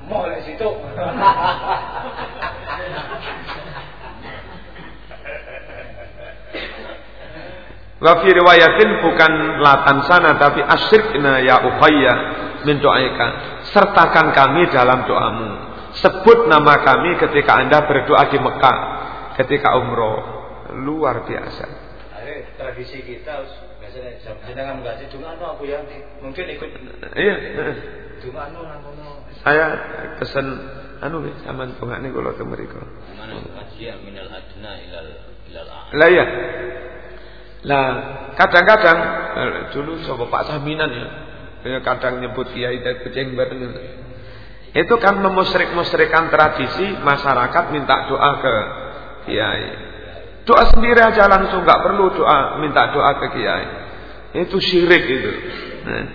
Speaker 3: Moh lek situ.
Speaker 1: Wa fi riwayatin bukan latan sana tapi asyirkna ya ukhayya min doaika. Sertakan kami dalam doamu. Sebut nama kami ketika Anda berdoa di Mekah, ketika umroh. Luar biasa.
Speaker 3: Tradisi kita jenengan cuma anu aku ya mungkin ikut
Speaker 1: iya
Speaker 3: anu anu
Speaker 1: saya pesen anu sama ini kalau ke mereka
Speaker 3: minal adna ilal ilal
Speaker 1: lah ya lah kadang-kadang eh, dulu coba Pak Saminan ya kadang nyebut kiai dan kucing bareng itu kan memusrik-musrikan tradisi masyarakat minta doa ke kiai doa sendiri aja langsung nggak perlu doa minta doa ke kiai itu syirik itu. Nah,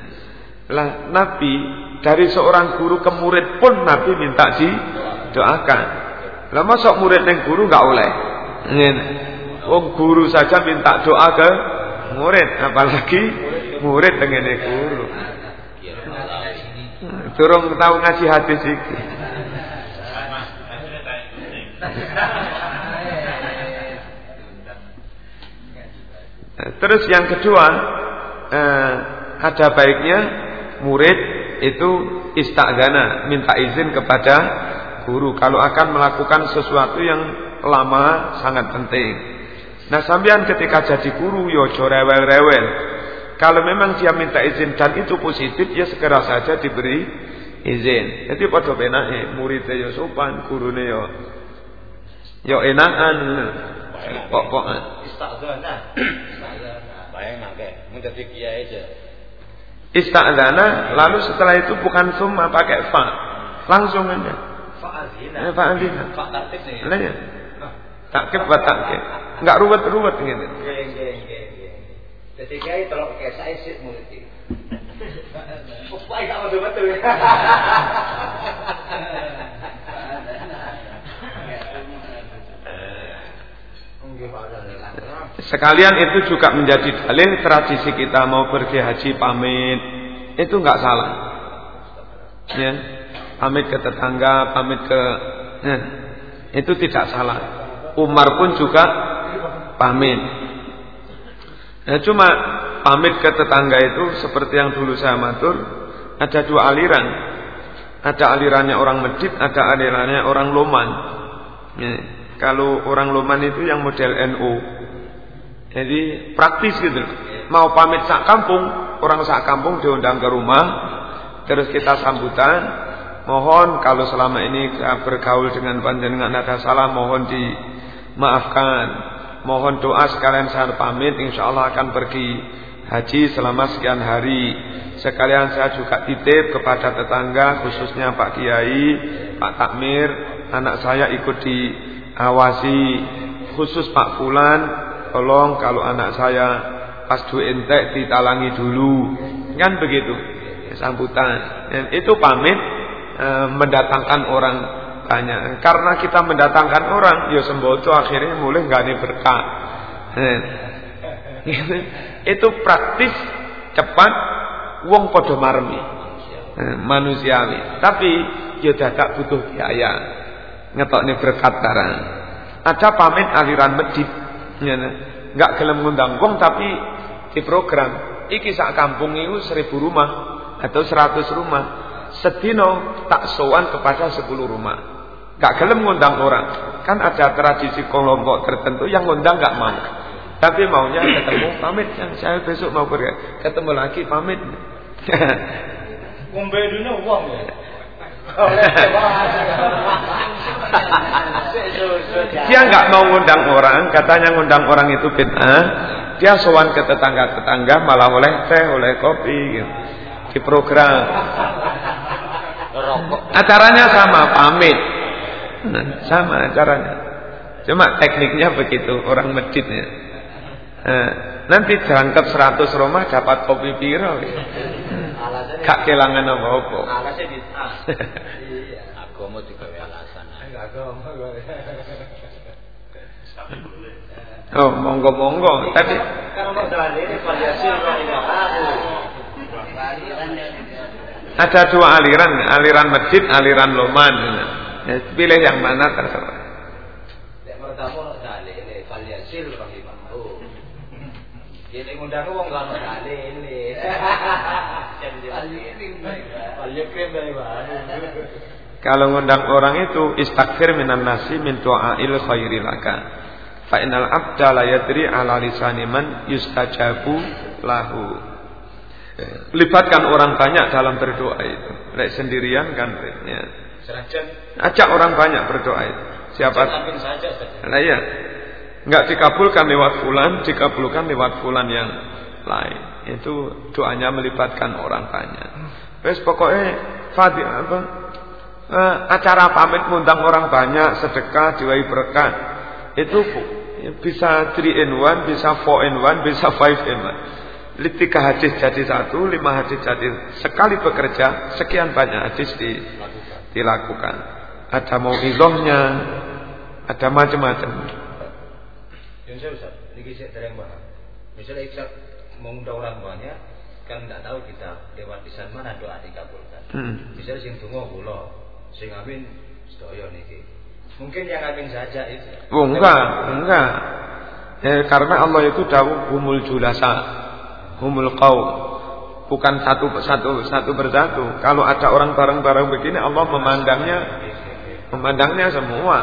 Speaker 1: lah Nabi dari seorang guru ke murid pun Nabi minta didoakan. Lah masuk murid yang guru nggak oleh. Wong guru saja minta doa ke murid, apalagi murid dengan guru. Turun tahu ngasih hati sih. Terus yang kedua, eh, ada baiknya murid itu istagana minta izin kepada guru kalau akan melakukan sesuatu yang lama sangat penting. Nah sampean ketika jadi guru yo rewel-rewel. Kalau memang dia minta izin dan itu positif ya segera saja diberi izin. Jadi pada benake muridnya yo sopan, gurune yo yo enakan. Pok-pokan.
Speaker 3: Istagana. Bayang nake, mau jadi kiai aja.
Speaker 1: Ista'dana lalu setelah itu bukan summa pakai fa. Langsung aja.
Speaker 3: Fa'adina.
Speaker 1: Ya, fa'adina.
Speaker 3: Fa tartib nih.
Speaker 1: Takib wa takib. Enggak ruwet-ruwet gitu.
Speaker 3: Nggih, nggih, nggih, nggih. Jadi kiai tolong pakai saya sih. Oh, baik tak betul-betul.
Speaker 1: Sekalian itu juga menjadi dalil tradisi kita mau pergi haji pamit. Itu nggak salah. Ya. Pamit ke tetangga, pamit ke ya. itu tidak salah. Umar pun juga pamit. Nah, cuma pamit ke tetangga itu seperti yang dulu saya matur, ada dua aliran. Ada alirannya orang Medit, ada alirannya orang Loman. Ya, kalau orang Loman itu yang model NU. Jadi praktis gitu. Mau pamit sak kampung, orang sak kampung diundang ke rumah, terus kita sambutan. Mohon kalau selama ini bergaul dengan panjenengan ada salah, mohon dimaafkan. Mohon doa sekalian saya pamit, insya Allah akan pergi haji selama sekian hari. Sekalian saya juga titip kepada tetangga khususnya Pak Kiai, Pak Takmir, anak saya ikut diawasi. Khusus Pak Fulan, tolong kalau anak saya pas du entek ditalangi dulu. Kan begitu. Sambutan. Dan itu pamit e, mendatangkan orang banyak. Karena kita mendatangkan orang, ya semboto akhirnya mulai nggak nih berkah. Eh, *laughs* itu praktis cepat wong podo marmi. Eh, manusiawi. Tapi ya dadak butuh biaya. Ngetokne berkat barang. Ada pamit aliran medit ya, nggak gelem ngundang wong tapi di program iki sak kampung itu seribu rumah atau seratus rumah. Sedino tak sowan kepada sepuluh rumah Gak gelem ngundang orang kan ada tradisi kelompok tertentu yang ngundang gak mau tapi maunya ketemu pamit yang saya besok mau pergi. Ketemu lagi pamit. *laughs*
Speaker 3: Ngombe dunia uang ya.
Speaker 1: Dia nggak mau ngundang orang, katanya ngundang orang itu bid'ah. Dia sowan ke tetangga-tetangga malah oleh teh, oleh kopi gitu. Di program. Acaranya sama, pamit. Nah, sama acaranya. Cuma tekniknya begitu, orang masjidnya. Eh, nanti jangkep 100 rumah dapat kopi piro. Kak kelangan apa-apa. Alasnya bid'ah. *laughs* Iya. Agama juga alasan. Agama Oh, monggo-monggo. Tapi ada dua aliran, aliran masjid, aliran loman. Ya, pilih yang mana terserah. Yang pertama dalil, falyasil jadi ngundang wong dalile. Kalau ngundang orang itu istighfar minan nasi min tu'ail khairi laka. Fa innal abda la yadri ala lisani man yustajabu lahu. Libatkan orang banyak dalam berdoa itu. Lek sendirian kan ya. Ajak orang banyak berdoa itu. Siapa? Nah ya, Enggak dikabulkan lewat fulan, dikabulkan lewat fulan yang lain. Itu doanya melibatkan orang banyak. Wes pokoknya fadi apa? Eh, acara pamit mengundang orang banyak, sedekah, diwai berkah. Itu bisa 3 in 1, bisa 4 in 1, bisa 5 in 1. Tiga hadis jadi satu, lima hadis jadi sekali bekerja, sekian banyak hadis di, dilakukan. Ada mau ilohnya, ada macam-macam.
Speaker 3: Yang saya Ustaz, ini saya terang banget. Misalnya Iksak mengundang orang banyak, kan tidak tahu kita lewat di sana mana doa dikabulkan. Hmm. Misalnya sing tunggu kula, sing amin sedaya niki. Mungkin yang amin saja itu.
Speaker 1: Oh enggak, enggak. Eh, karena Allah itu tahu humul julasa, humul qaum. Bukan satu satu satu bersatu. Kalau ada orang bareng-bareng begini, Allah memandangnya memandangnya semua.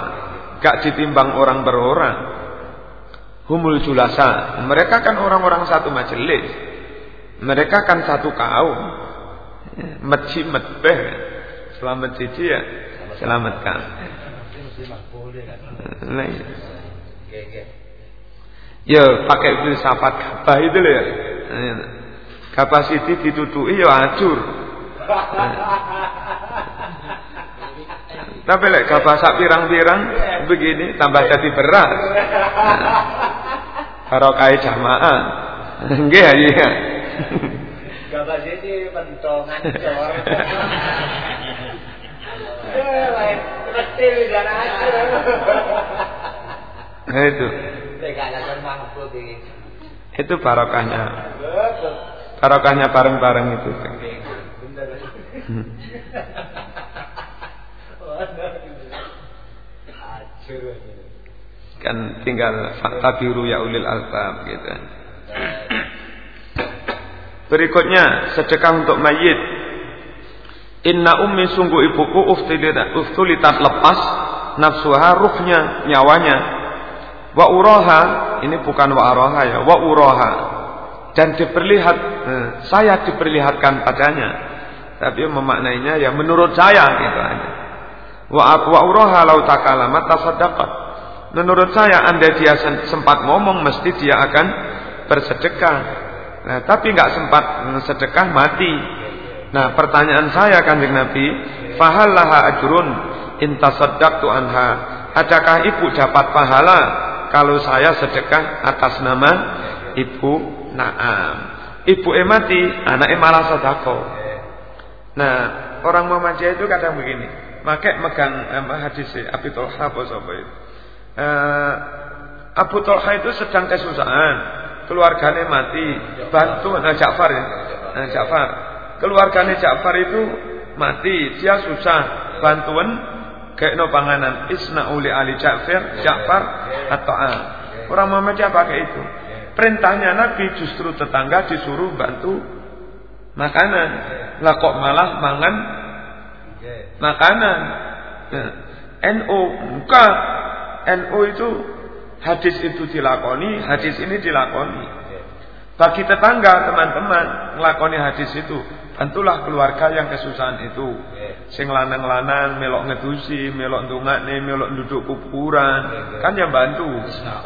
Speaker 1: Gak ditimbang orang per orang humul julasa. Mereka kan orang-orang satu majelis. Mereka kan satu kaum. Meci metbeh. Selamat cici ya. Selamatkan. Nah, ya pakai filsafat kapah itu ya. Kapasiti ditutui ya hancur. Tapi lek gak sak pirang-pirang begini tambah jadi berat. Barokah jamaah. Nggih iya. Jadi pentongan cor. Nah itu. Itu barokahnya. Barokahnya bareng-bareng itu. Kan tinggal fakta biru ya ulil albab gitu. Berikutnya sedekah untuk mayit. Inna ummi sungguh ibuku uftulitat lepas nafsuha ruhnya nyawanya. Wa uraha ini bukan wa araha ya, wa uraha. Dan diperlihat eh, saya diperlihatkan padanya. Tapi memaknainya ya menurut saya gitu aja. Wa wa uraha lau takalamat tasaddaqat. Menurut saya andai dia sempat ngomong mesti dia akan bersedekah. Nah, tapi nggak sempat sedekah mati. Nah, pertanyaan saya kanjeng Nabi, fahallaha ajrun intasaddaqtu anha. Adakah ibu dapat pahala kalau saya sedekah atas nama ibu? Naam. Ibu emati, anak malah sedekah. Nah, orang Muhammadiyah itu kadang begini, makai megang eh, hadis Abi Tolha apa itu uh, Abu Talha itu sedang kesusahan, keluarganya mati, bantu nah Ja'far ya. Nah Ja'far. Keluarganya Ja'far itu mati, dia susah, bantuan kayak no panganan isna uli ali Ja'far, Ja'far atau A. Orang Muhammadiyah pakai itu. Perintahnya Nabi justru tetangga disuruh bantu makanan. Lah kok malah mangan makanan. Nah, NU buka NU itu hadis itu dilakoni, hadis ini dilakoni. Bagi tetangga, teman-teman ngelakoni hadis itu, bantulah keluarga yang kesusahan itu. Sing lanang-lanang melok ngedusi, melok ndongakne, melok duduk kuburan, kan yang bantu. Nah,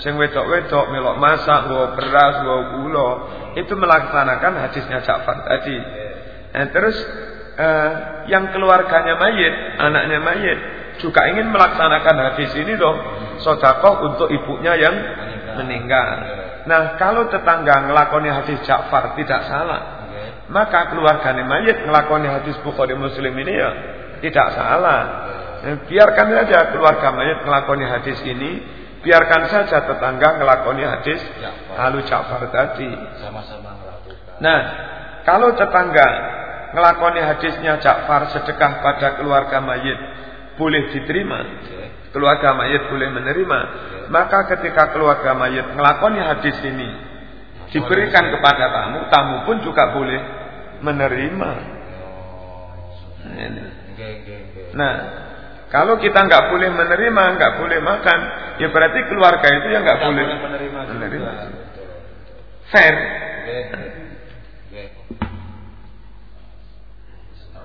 Speaker 1: sing wedok-wedok melok masak, bawa beras, bawa gula, itu melaksanakan hadisnya Ja'far tadi. Nah, terus eh, yang keluarganya mayit, anaknya mayit, juga ingin melaksanakan hadis ini dong sodakoh untuk ibunya yang meninggal. Nah kalau tetangga ngelakoni hadis Ja'far tidak salah, maka keluarga mayit ngelakoni hadis Bukhari Muslim ini ya tidak salah. Nah, biarkan saja keluarga mayit ngelakoni hadis ini, biarkan saja tetangga ngelakoni hadis lalu Ja'far tadi. Nah kalau tetangga ngelakoni hadisnya Ja'far sedekah pada keluarga mayit boleh diterima, keluarga mayat boleh menerima, maka ketika keluarga mayat melakoni hadis ini diberikan kepada tamu, tamu pun juga boleh menerima. Nah, kalau kita nggak boleh menerima, nggak boleh makan, ya berarti keluarga itu yang nggak boleh menerima. Fair.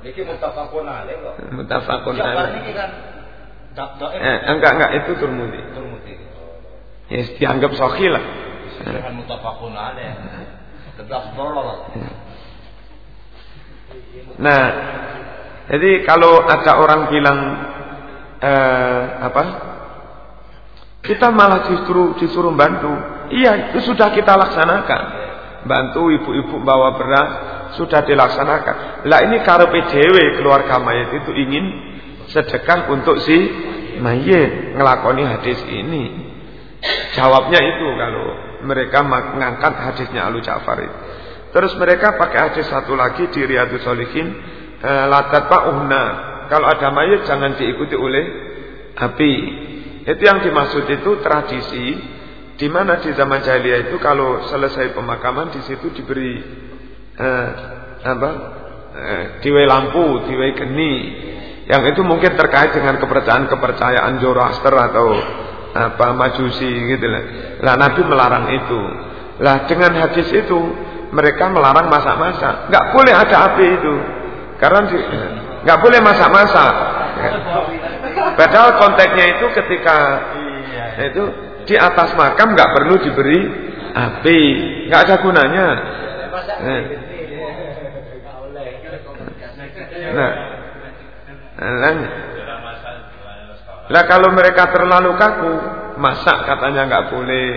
Speaker 3: Niki mutafakun alaih kok.
Speaker 1: Mutafakun alaih.
Speaker 3: Niki kan
Speaker 1: eh, enggak enggak itu turmudi.
Speaker 3: Turmudi.
Speaker 1: Ya dianggap sahih lah.
Speaker 3: Kan mutafakun alaih. Tegas dolol.
Speaker 1: Nah, jadi kalau ada orang bilang eh, apa? Kita malah justru disuruh bantu. Iya, itu sudah kita laksanakan. Bantu ibu-ibu bawa beras, sudah dilaksanakan. Lah ini kalau PJW keluarga mayat itu ingin sedekah untuk si mayat ngelakoni hadis ini. Jawabnya itu kalau mereka mengangkat hadisnya Alu Ja'far. Terus mereka pakai hadis satu lagi di Riyadus Solihin. Eh, Latat uhna. Kalau ada mayat jangan diikuti oleh api. Itu yang dimaksud itu tradisi di mana di zaman jahiliyah itu kalau selesai pemakaman di situ diberi eh, apa eh, lampu, diwe geni. Yang itu mungkin terkait dengan kepercayaan-kepercayaan Zoroaster atau apa Majusi gitu lah. Lah Nabi melarang itu. Lah dengan hadis itu mereka melarang masak-masak. Nggak boleh ada api itu. Karena di, nggak boleh masak-masak. Padahal konteksnya itu ketika itu di atas makam nggak perlu diberi api, nggak ada gunanya. Nah. Nah. nah. Lah kalau mereka terlalu kaku, masak katanya nggak boleh.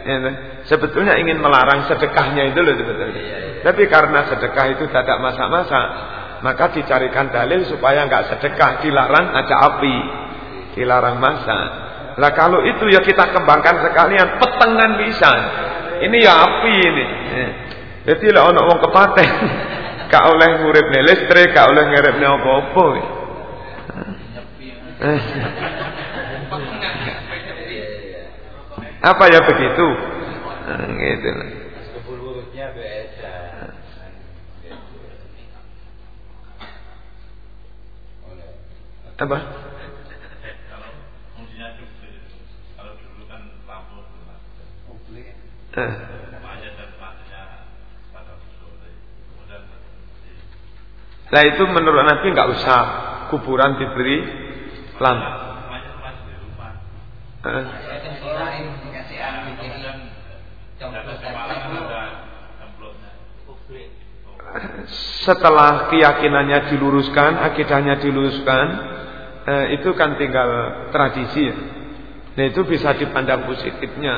Speaker 1: Ya, nah. sebetulnya ingin melarang sedekahnya itu loh sebetulnya. Tapi karena sedekah itu tidak masak-masak, maka dicarikan dalil supaya nggak sedekah, dilarang ada api, dilarang masak. Lah kalau itu ya kita kembangkan sekalian, petengan bisa. Ini ya api ini. Ya. Jadi lah ono wong kepaten *laughs* gak oleh nguripne listrik, gak oleh nguripne apa-apa. Apa ya begitu? Gitu.
Speaker 3: beda.
Speaker 1: Apa? Nah itu menurut Nabi nggak usah kuburan diberi lampu. Eh. Setelah keyakinannya diluruskan, akidahnya diluruskan, eh, itu kan tinggal tradisi ya. Nah itu bisa dipandang positifnya.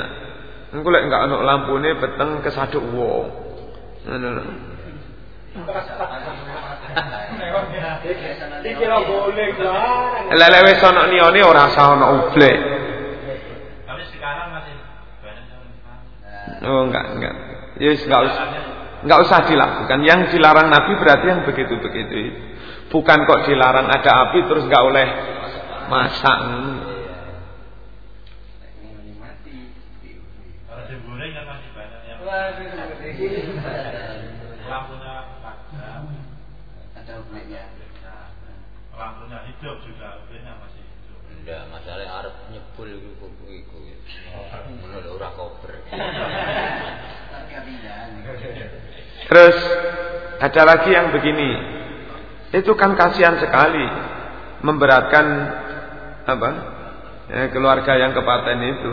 Speaker 1: Engko lek enggak ono lampune peteng kesaduk wong. Ngono lho. Lele wis ono nione ora usah ono ublek. Tapi sekarang masih banyak Oh enggak enggak. Yes ya enggak usah. Enggak usah dilakukan. Yang dilarang Nabi berarti yang begitu-begitu Bukan kok dilarang ada api terus enggak oleh masak.
Speaker 3: lampunya padam. Ada ubleknya lampunya hidup juga ubleknya masih hidup. Enggak masalah Arab nyebul itu kuku itu menurut orang koper
Speaker 1: terus ada lagi yang begini itu kan kasihan sekali memberatkan apa ya, keluarga yang kepaten itu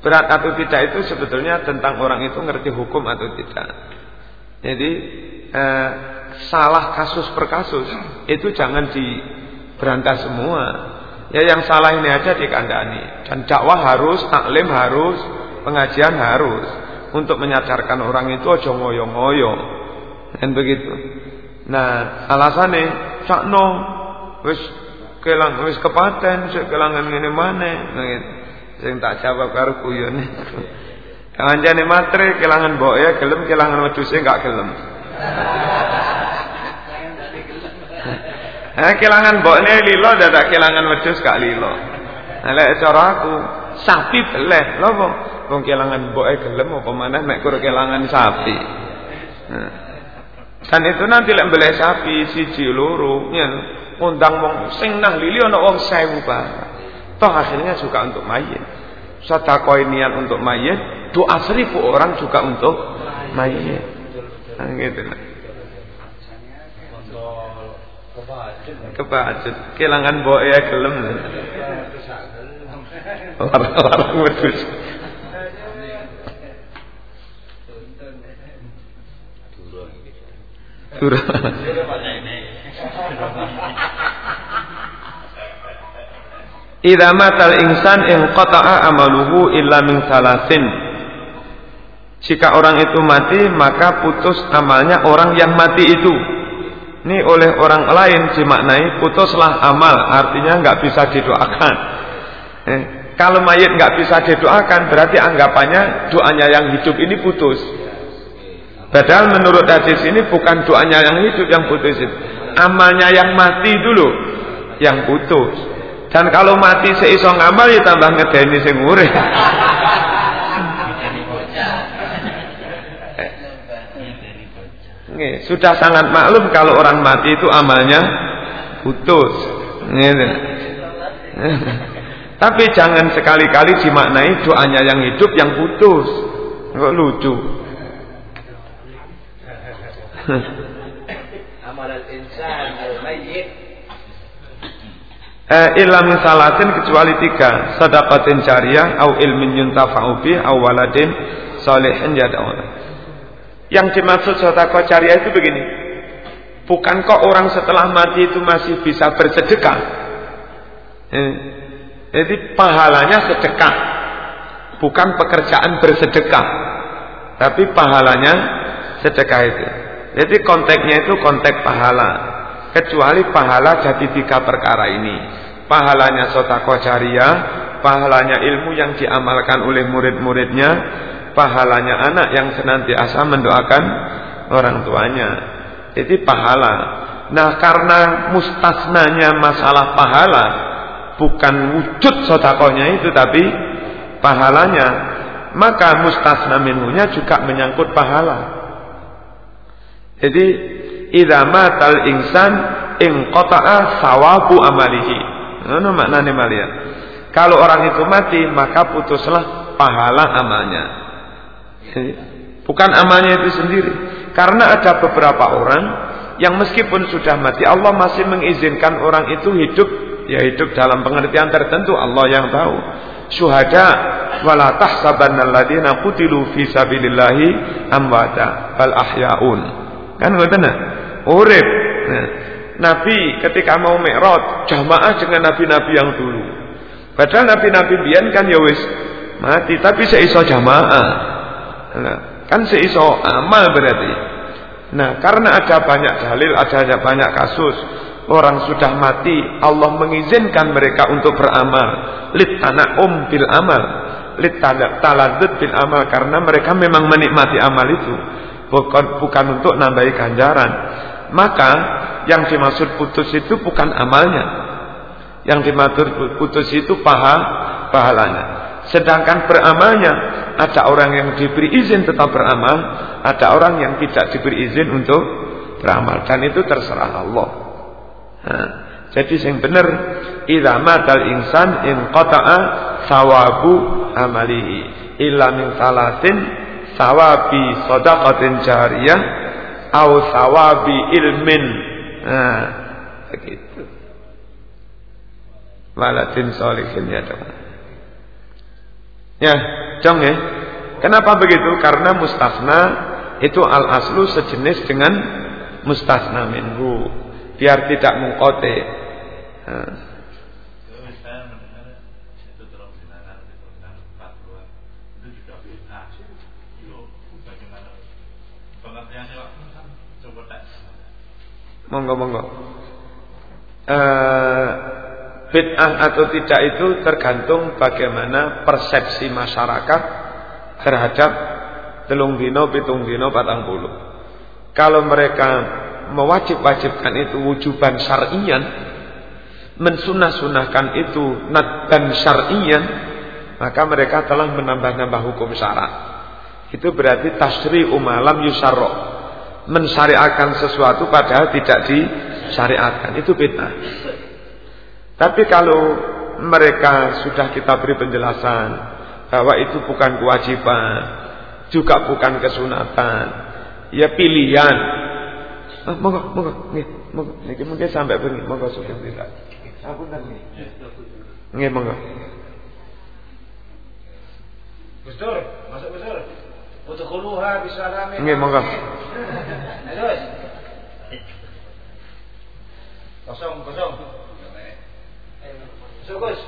Speaker 1: Berat atau tidak itu sebetulnya tentang orang itu ngerti hukum atau tidak. Jadi eh, salah kasus per kasus itu jangan diberantas semua. Ya yang salah ini aja dikandani. Dan dakwah harus, taklim harus, pengajian harus untuk menyadarkan orang itu ojo ngoyo-ngoyo. Dan begitu. Nah, alasannya sakno wis kelang wis kepaten, sik kelangan ngene maneh. Nah, gitu. Sing tak jawab karo guyone. Kancane matre kelangan ya gelem kelangan wedhuse enggak gelem. *laughs* Eh kelangan mbokne lilo dadak kelangan wedhus gak lilo. Nah lek cara aku sapi beleh lho wong kelangan mboke gelem apa maneh mek kur kelangan sapi. Nah. Dan itu nanti lek beleh sapi siji loro yen undang wong sing nang lili ana wong 1000 barang. Toh akhirnya juga untuk mayit. Sedekah niat untuk mayit, doa seribu orang juga untuk mayit. Nah, gitu. Kebacut, kelangan boe ya gelem. Orang-orang wedhus. Idza matal insan inqata'a amaluhu illa min. Jika orang itu mati, maka putus amalnya orang yang mati itu. Ini oleh orang lain dimaknai putuslah amal, artinya nggak bisa didoakan. Eh, kalau mayat nggak bisa didoakan, berarti anggapannya doanya yang hidup ini putus. Padahal menurut hadis ini bukan doanya yang hidup yang putus, amalnya yang mati dulu yang putus. Dan kalau mati seiso ngamal ya tambah ngedeni sing urip. Sudah sangat maklum kalau orang mati itu amalnya putus. Tapi jangan sekali-kali dimaknai doanya yang hidup yang putus. Kok lucu. Amal al-insan al-mayyit eh, illa min salatin kecuali tiga. Sadaqatin jariyah au ilmin yuntafa'u bi au waladin salihin yad'u yang dimaksud sedekah jariyah itu begini. Bukan kok orang setelah mati itu masih bisa bersedekah. Eh, jadi pahalanya sedekah. Bukan pekerjaan bersedekah. Tapi pahalanya sedekah itu jadi konteksnya itu konteks pahala. Kecuali pahala jadi tiga perkara ini. Pahalanya sotako jariah pahalanya ilmu yang diamalkan oleh murid-muridnya pahalanya anak yang senantiasa mendoakan orang tuanya. Jadi pahala. Nah karena mustasnanya masalah pahala bukan wujud sotakonya itu tapi pahalanya maka mustasna minhunya juga menyangkut pahala. Jadi idza matal insan in qata'a sawabu amalihi. Ngono maknane malia. Kalau orang itu mati maka putuslah pahala amalnya. Bukan amalnya itu sendiri. Karena ada beberapa orang yang meskipun sudah mati Allah masih mengizinkan orang itu hidup ya hidup dalam pengertian tertentu Allah yang tahu syuhada wala tahsabanna alladziina qutilu fi sabilillahi amwata bal ahyaun kan ngoten urip. Nah, Nabi ketika mau mi'raj jamaah dengan nabi-nabi yang dulu. Padahal nabi-nabi biyen kan ya wis mati tapi seiso jamaah. Nah, kan seiso amal berarti. Nah karena ada banyak dalil ada banyak kasus orang sudah mati Allah mengizinkan mereka untuk beramal. Lit um bil amal. Lit taladud bil amal karena mereka memang menikmati amal itu bukan bukan untuk nambahi ganjaran. Maka yang dimaksud putus itu bukan amalnya. Yang dimaksud putus itu paha pahalanya. Sedangkan beramalnya ada orang yang diberi izin tetap beramal ada orang yang tidak diberi izin untuk beramal. Dan itu terserah Allah. Nah, jadi yang benar idza matal insan in qata'a sawabu amalihi illa min salatin sawabi sadaqatin jariyah au sawabi ilmin. Nah, begitu. Waladin solihin ya dong. Ya, jong ya. Kenapa begitu? Karena mustasna itu al aslu sejenis dengan mustasna minhu biar tidak mengkote. Monggo monggo. Uh, bid'ah atau tidak itu tergantung bagaimana persepsi masyarakat terhadap telung dino, pitung dino, patang puluh. Kalau mereka mewajib-wajibkan itu wujuban syar'iyan, mensunah-sunahkan itu nadban syar'iyan, maka mereka telah menambah-nambah hukum syarak. Itu berarti tasri umalam yusarro. Mensyariatkan sesuatu padahal tidak disyariatkan. Itu bid'ah. Tapi kalau mereka sudah kita beri penjelasan bahwa itu bukan kewajiban, juga bukan kesunatan, ya pilihan, Oh, monggo, monggo, nggih. Niki mungkin sampai bengi, monggo sugeng tidak. Sapunten nggih. Nggih, monggo.
Speaker 3: Gus masuk Dur. Udkhuluha bisalamin.
Speaker 1: Nggih, monggo. *laughs*
Speaker 3: Terus. Kosong, kosong. Masuk Gus.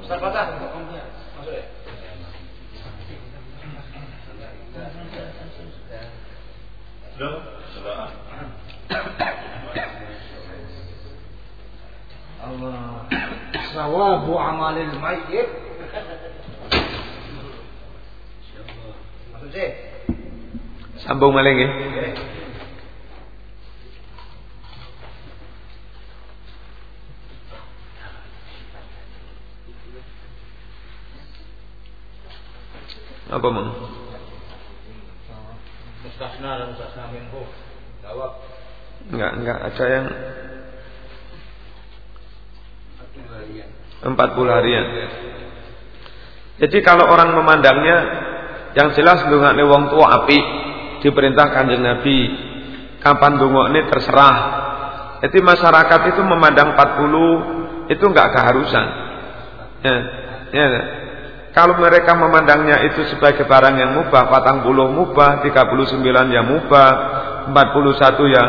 Speaker 3: Ustaz Fatah. Masuk ya. Allah sawabu amalil mayyit Maksud
Speaker 1: Sambung maling ya. Apa mang?
Speaker 3: mustasna dan mustasna minhu. Jawab.
Speaker 1: Enggak, enggak ada yang 40 harian. Jadi kalau orang memandangnya yang jelas dongakne wong tua api diperintahkan dengan Nabi kapan ini terserah. Jadi masyarakat itu memandang 40 itu enggak keharusan. Ya, ya. Kalau mereka memandangnya itu sebagai barang yang mubah, patang puluh mubah, tiga puluh sembilan yang mubah, empat puluh satu yang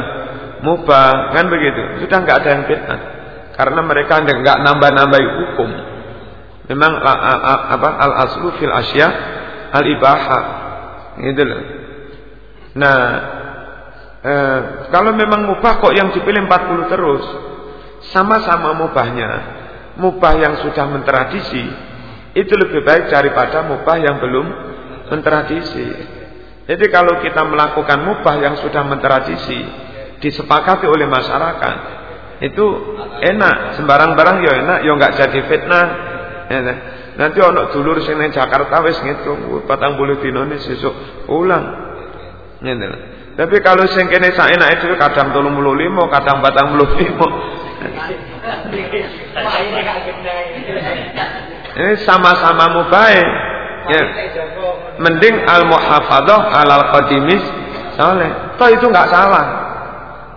Speaker 1: mubah, kan begitu. Sudah nggak ada yang fitnah. Karena mereka nggak nambah-nambah hukum. Memang apa al aslu fil asya al ibaha, gitu loh. Nah, eh, kalau memang mubah kok yang dipilih empat puluh terus, sama-sama mubahnya, mubah yang sudah mentradisi, itu lebih baik daripada mubah yang belum mentradisi. Jadi kalau kita melakukan mubah yang sudah mentradisi, disepakati oleh masyarakat, itu enak, sembarang barang ya enak, ya nggak jadi fitnah. Ya, nanti ono dulur sing Jakarta wis ngitung 40 dina sesuk ulang. Ngene Tapi kalau sing kene saenake dhewe kadang 35, kadang 45. Ini sama-sama mubaih. Ya. Mending al muhafadzah alal qadimis saleh. Toh itu enggak salah.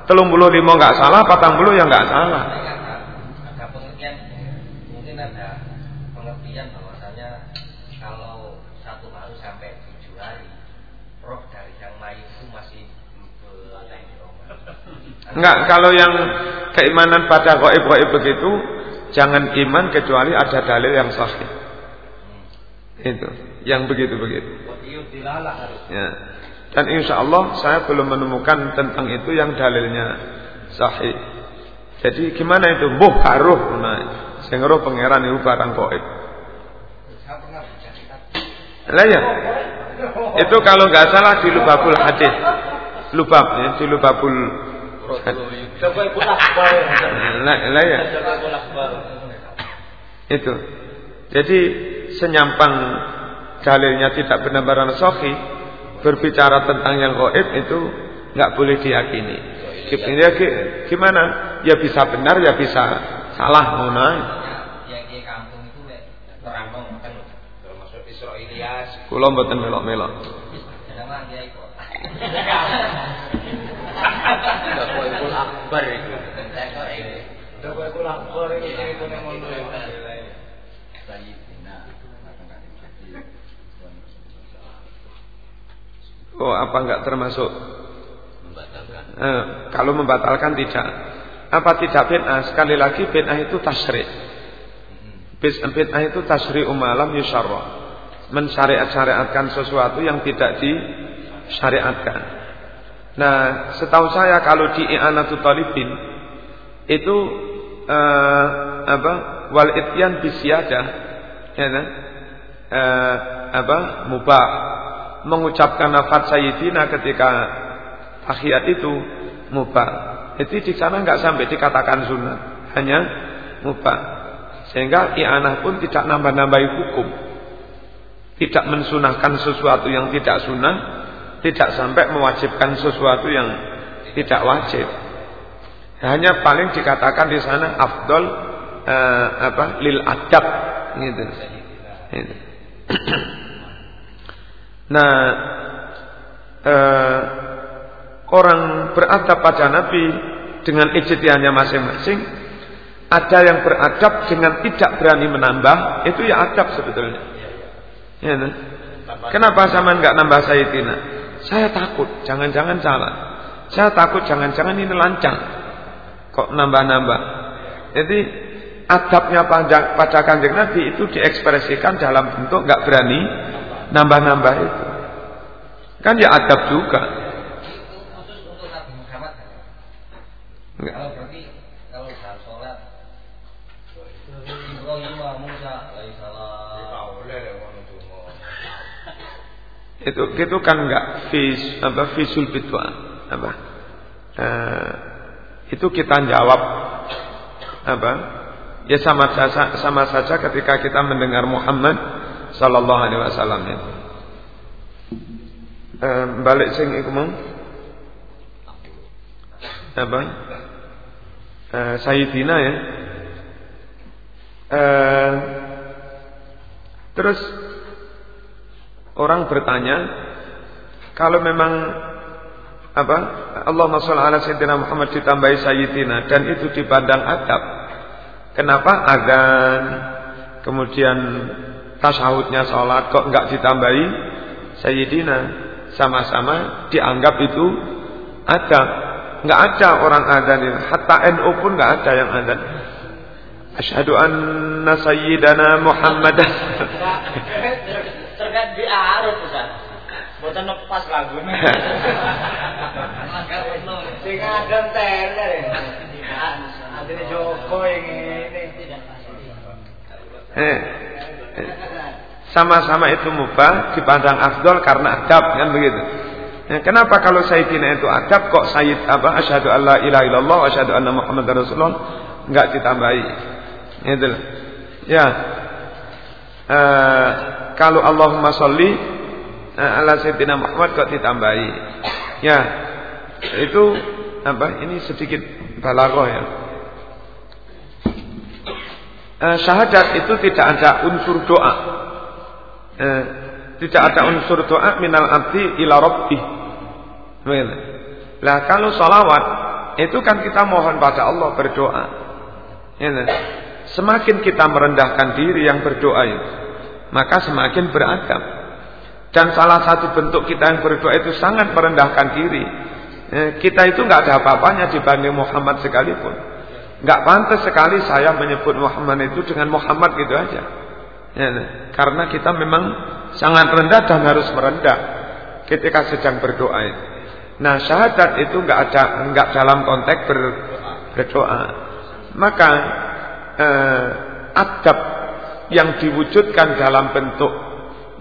Speaker 1: Telung puluh lima enggak salah, patang puluh yang enggak salah.
Speaker 3: Ada pengertian, mungkin ada pengertian bahwasanya kalau satu hari sampai tujuh hari, roh dari yang lain itu masih ada yang di rumah.
Speaker 1: Enggak, kalau yang keimanan pada goib-goib begitu, jangan iman kecuali ada dalil yang sahih. Itu, yang begitu-begitu. Ya. Dan insya Allah saya belum menemukan tentang itu yang dalilnya sahih. Jadi gimana itu? Buh karuh. Nah, sing pangeran itu barang goib. Lah ya. Itu kalau nggak salah di Lubabul Hadis. Lubab ya, di Lubabul Ya. Itu. Jadi senyampang dalilnya tidak benar-benar sahih berbicara tentang yang goib itu nggak boleh diyakini. Ya, gimana? Ya bisa benar, ya bisa salah, mana?
Speaker 3: Yang di kampung itu orang mau termasuk Israelias.
Speaker 1: Kulo mboten melok-melok. *laughs*
Speaker 3: Dia ikut. akbar itu. akbar itu
Speaker 1: Oh, apa enggak termasuk?
Speaker 3: Membatalkan.
Speaker 1: Eh, kalau membatalkan tidak. Apa tidak bid'ah? Sekali lagi bid'ah itu tasri'. Bid'ah itu tasri' umalam yusarra. Mensyariat-syariatkan sesuatu yang tidak disyariatkan. Nah, setahu saya kalau di i'anatul talibin itu eh, apa? Wal ityan bisyadah ya kan? Eh, apa? Mubah mengucapkan nafat sayyidina ketika tahiyat itu mubah. Jadi di sana nggak sampai dikatakan sunat, hanya mubah. Sehingga i'anah pun tidak nambah-nambahi hukum. Tidak mensunahkan sesuatu yang tidak sunnah, tidak sampai mewajibkan sesuatu yang tidak wajib. Hanya paling dikatakan di sana afdol eh, apa lil adab gitu. gitu. *clears throat* Nah, eh, orang beradab pada Nabi dengan ijtihadnya masing-masing. Ada yang beradab dengan tidak berani menambah, itu ya adab sebetulnya. Ya, nah. Kenapa sama nggak nambah Sayyidina? Saya takut, jangan-jangan salah. Saya takut jangan-jangan ini lancang. Kok nambah-nambah? Jadi adabnya pada kanjeng Nabi itu diekspresikan dalam bentuk nggak berani nambah-nambah itu. Kan ya adab juga.
Speaker 3: Enggak.
Speaker 1: Itu itu kan enggak vis apa bitwa apa eh, itu kita jawab apa ya sama sama saja ketika kita mendengar Muhammad sallallahu alaihi wasallam itu. Eh, balik sing iku mau apa? Eh, Sayyidina ya. Eh, terus orang bertanya kalau memang apa Allah sholli ala sayyidina Muhammad ditambahi sayyidina dan itu dipandang adab kenapa agan kemudian tasawufnya sholat kok nggak ditambahi Sayyidina? Sama-sama dianggap itu ada nggak ada orang adzan hatta NU pun nggak ada yang adzan asyhadu anna sayyidana Muhammadan *laughs* *laughs*
Speaker 3: arus Ustaz Boten pas lagune. Sing adem teler. Adene Joko yang ini.
Speaker 1: Eh, sama-sama itu mubah dipandang afdol karena adab kan begitu. Ya, kenapa kalau Sayyidina itu adab kok Sayyid apa asyhadu alla ilaha illallah wa asyhadu anna muhammadar rasulullah enggak ditambahi. Itu. Ya. uh, kalau Allahumma sholli uh, ala sayyidina Muhammad kok ditambahi. Ya. Itu apa? Ini sedikit balaghah ya. Uh, syahadat itu tidak ada unsur doa. Uh, tidak ada unsur doa minal abdi ila rabbi. Lah kalau salawat itu kan kita mohon pada Allah berdoa. Ya, semakin kita merendahkan diri yang berdoa itu, maka semakin beradab. Dan salah satu bentuk kita yang berdoa itu sangat merendahkan diri. Eh, kita itu nggak ada apa-apanya dibanding Muhammad sekalipun. Nggak pantas sekali saya menyebut Muhammad itu dengan Muhammad gitu aja. Ya, karena kita memang sangat rendah dan harus merendah ketika sedang berdoa. Nah syahadat itu nggak ada nggak dalam konteks ber, berdoa. Maka eh, adab yang diwujudkan dalam bentuk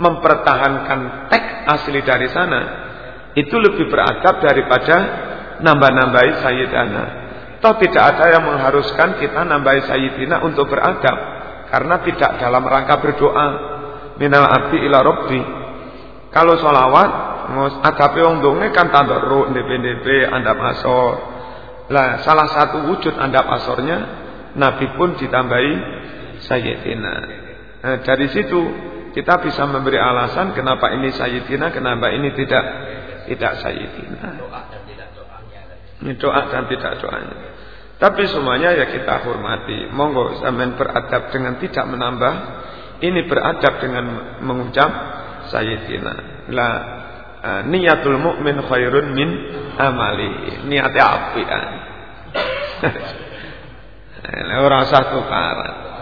Speaker 1: mempertahankan teks asli dari sana itu lebih beradab daripada nambah-nambahi sayyidana. Toh tidak ada yang mengharuskan kita nambahi sayyidina untuk beradab karena tidak dalam rangka berdoa minal abdi ila robbi. Kalau sholawat adabe wong donge kan tadarruk ndep-ndep andap asor. Lah salah satu wujud andap asornya Nabi pun ditambahi Sayyidina. Nah, dari situ kita bisa memberi alasan kenapa ini Sayyidina, kenapa ini tidak tidak Sayyidina. Ini doa dan tidak doanya. Tapi semuanya ya kita hormati. Monggo zaman beradab dengan tidak menambah. Ini beradab dengan mengucap Sayyidina. Lah eh, niatul mukmin khairun min amali. Niatnya api. *laughs* Ora usah tukaran.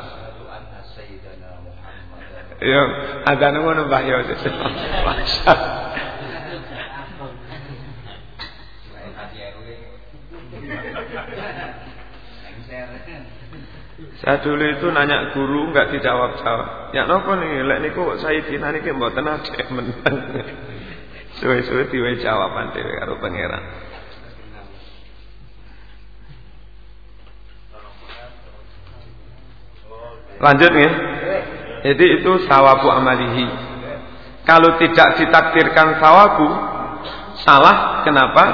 Speaker 1: Ya, ada ngono Mbah ya. Saya dulu itu nanya guru nggak dijawab jawab. Ya nopo nih, lek niku saya dina niki mboten ada menang. Suwe-suwe diwe jawaban dhewe karo pangeran. Lanjut ya. Jadi itu sawabu amalihi. Kalau tidak ditakdirkan sawabu, salah. Kenapa?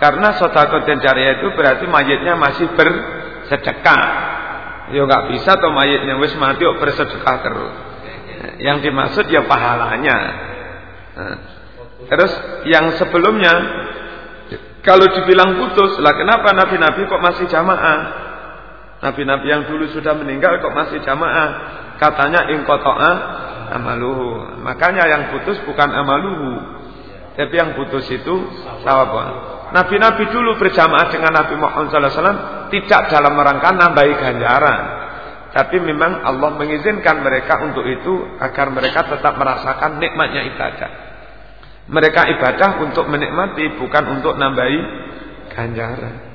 Speaker 1: Karena sodako dan jariah itu berarti mayatnya masih bersedekah. Ya nggak bisa tuh mayatnya wis mati kok bersedekah terus. Yang dimaksud ya pahalanya. Nah, terus yang sebelumnya kalau dibilang putus, lah kenapa nabi-nabi kok masih jamaah? Nabi-nabi yang dulu sudah meninggal kok masih jamaah. Katanya ingkotoa amaluhu. Makanya yang putus bukan amaluhu. Tapi yang putus itu sawab. Nabi-nabi dulu berjamaah dengan Nabi Muhammad SAW tidak dalam rangka nambahi ganjaran. Tapi memang Allah mengizinkan mereka untuk itu agar mereka tetap merasakan nikmatnya ibadah. Mereka ibadah untuk menikmati bukan untuk nambahi ganjaran.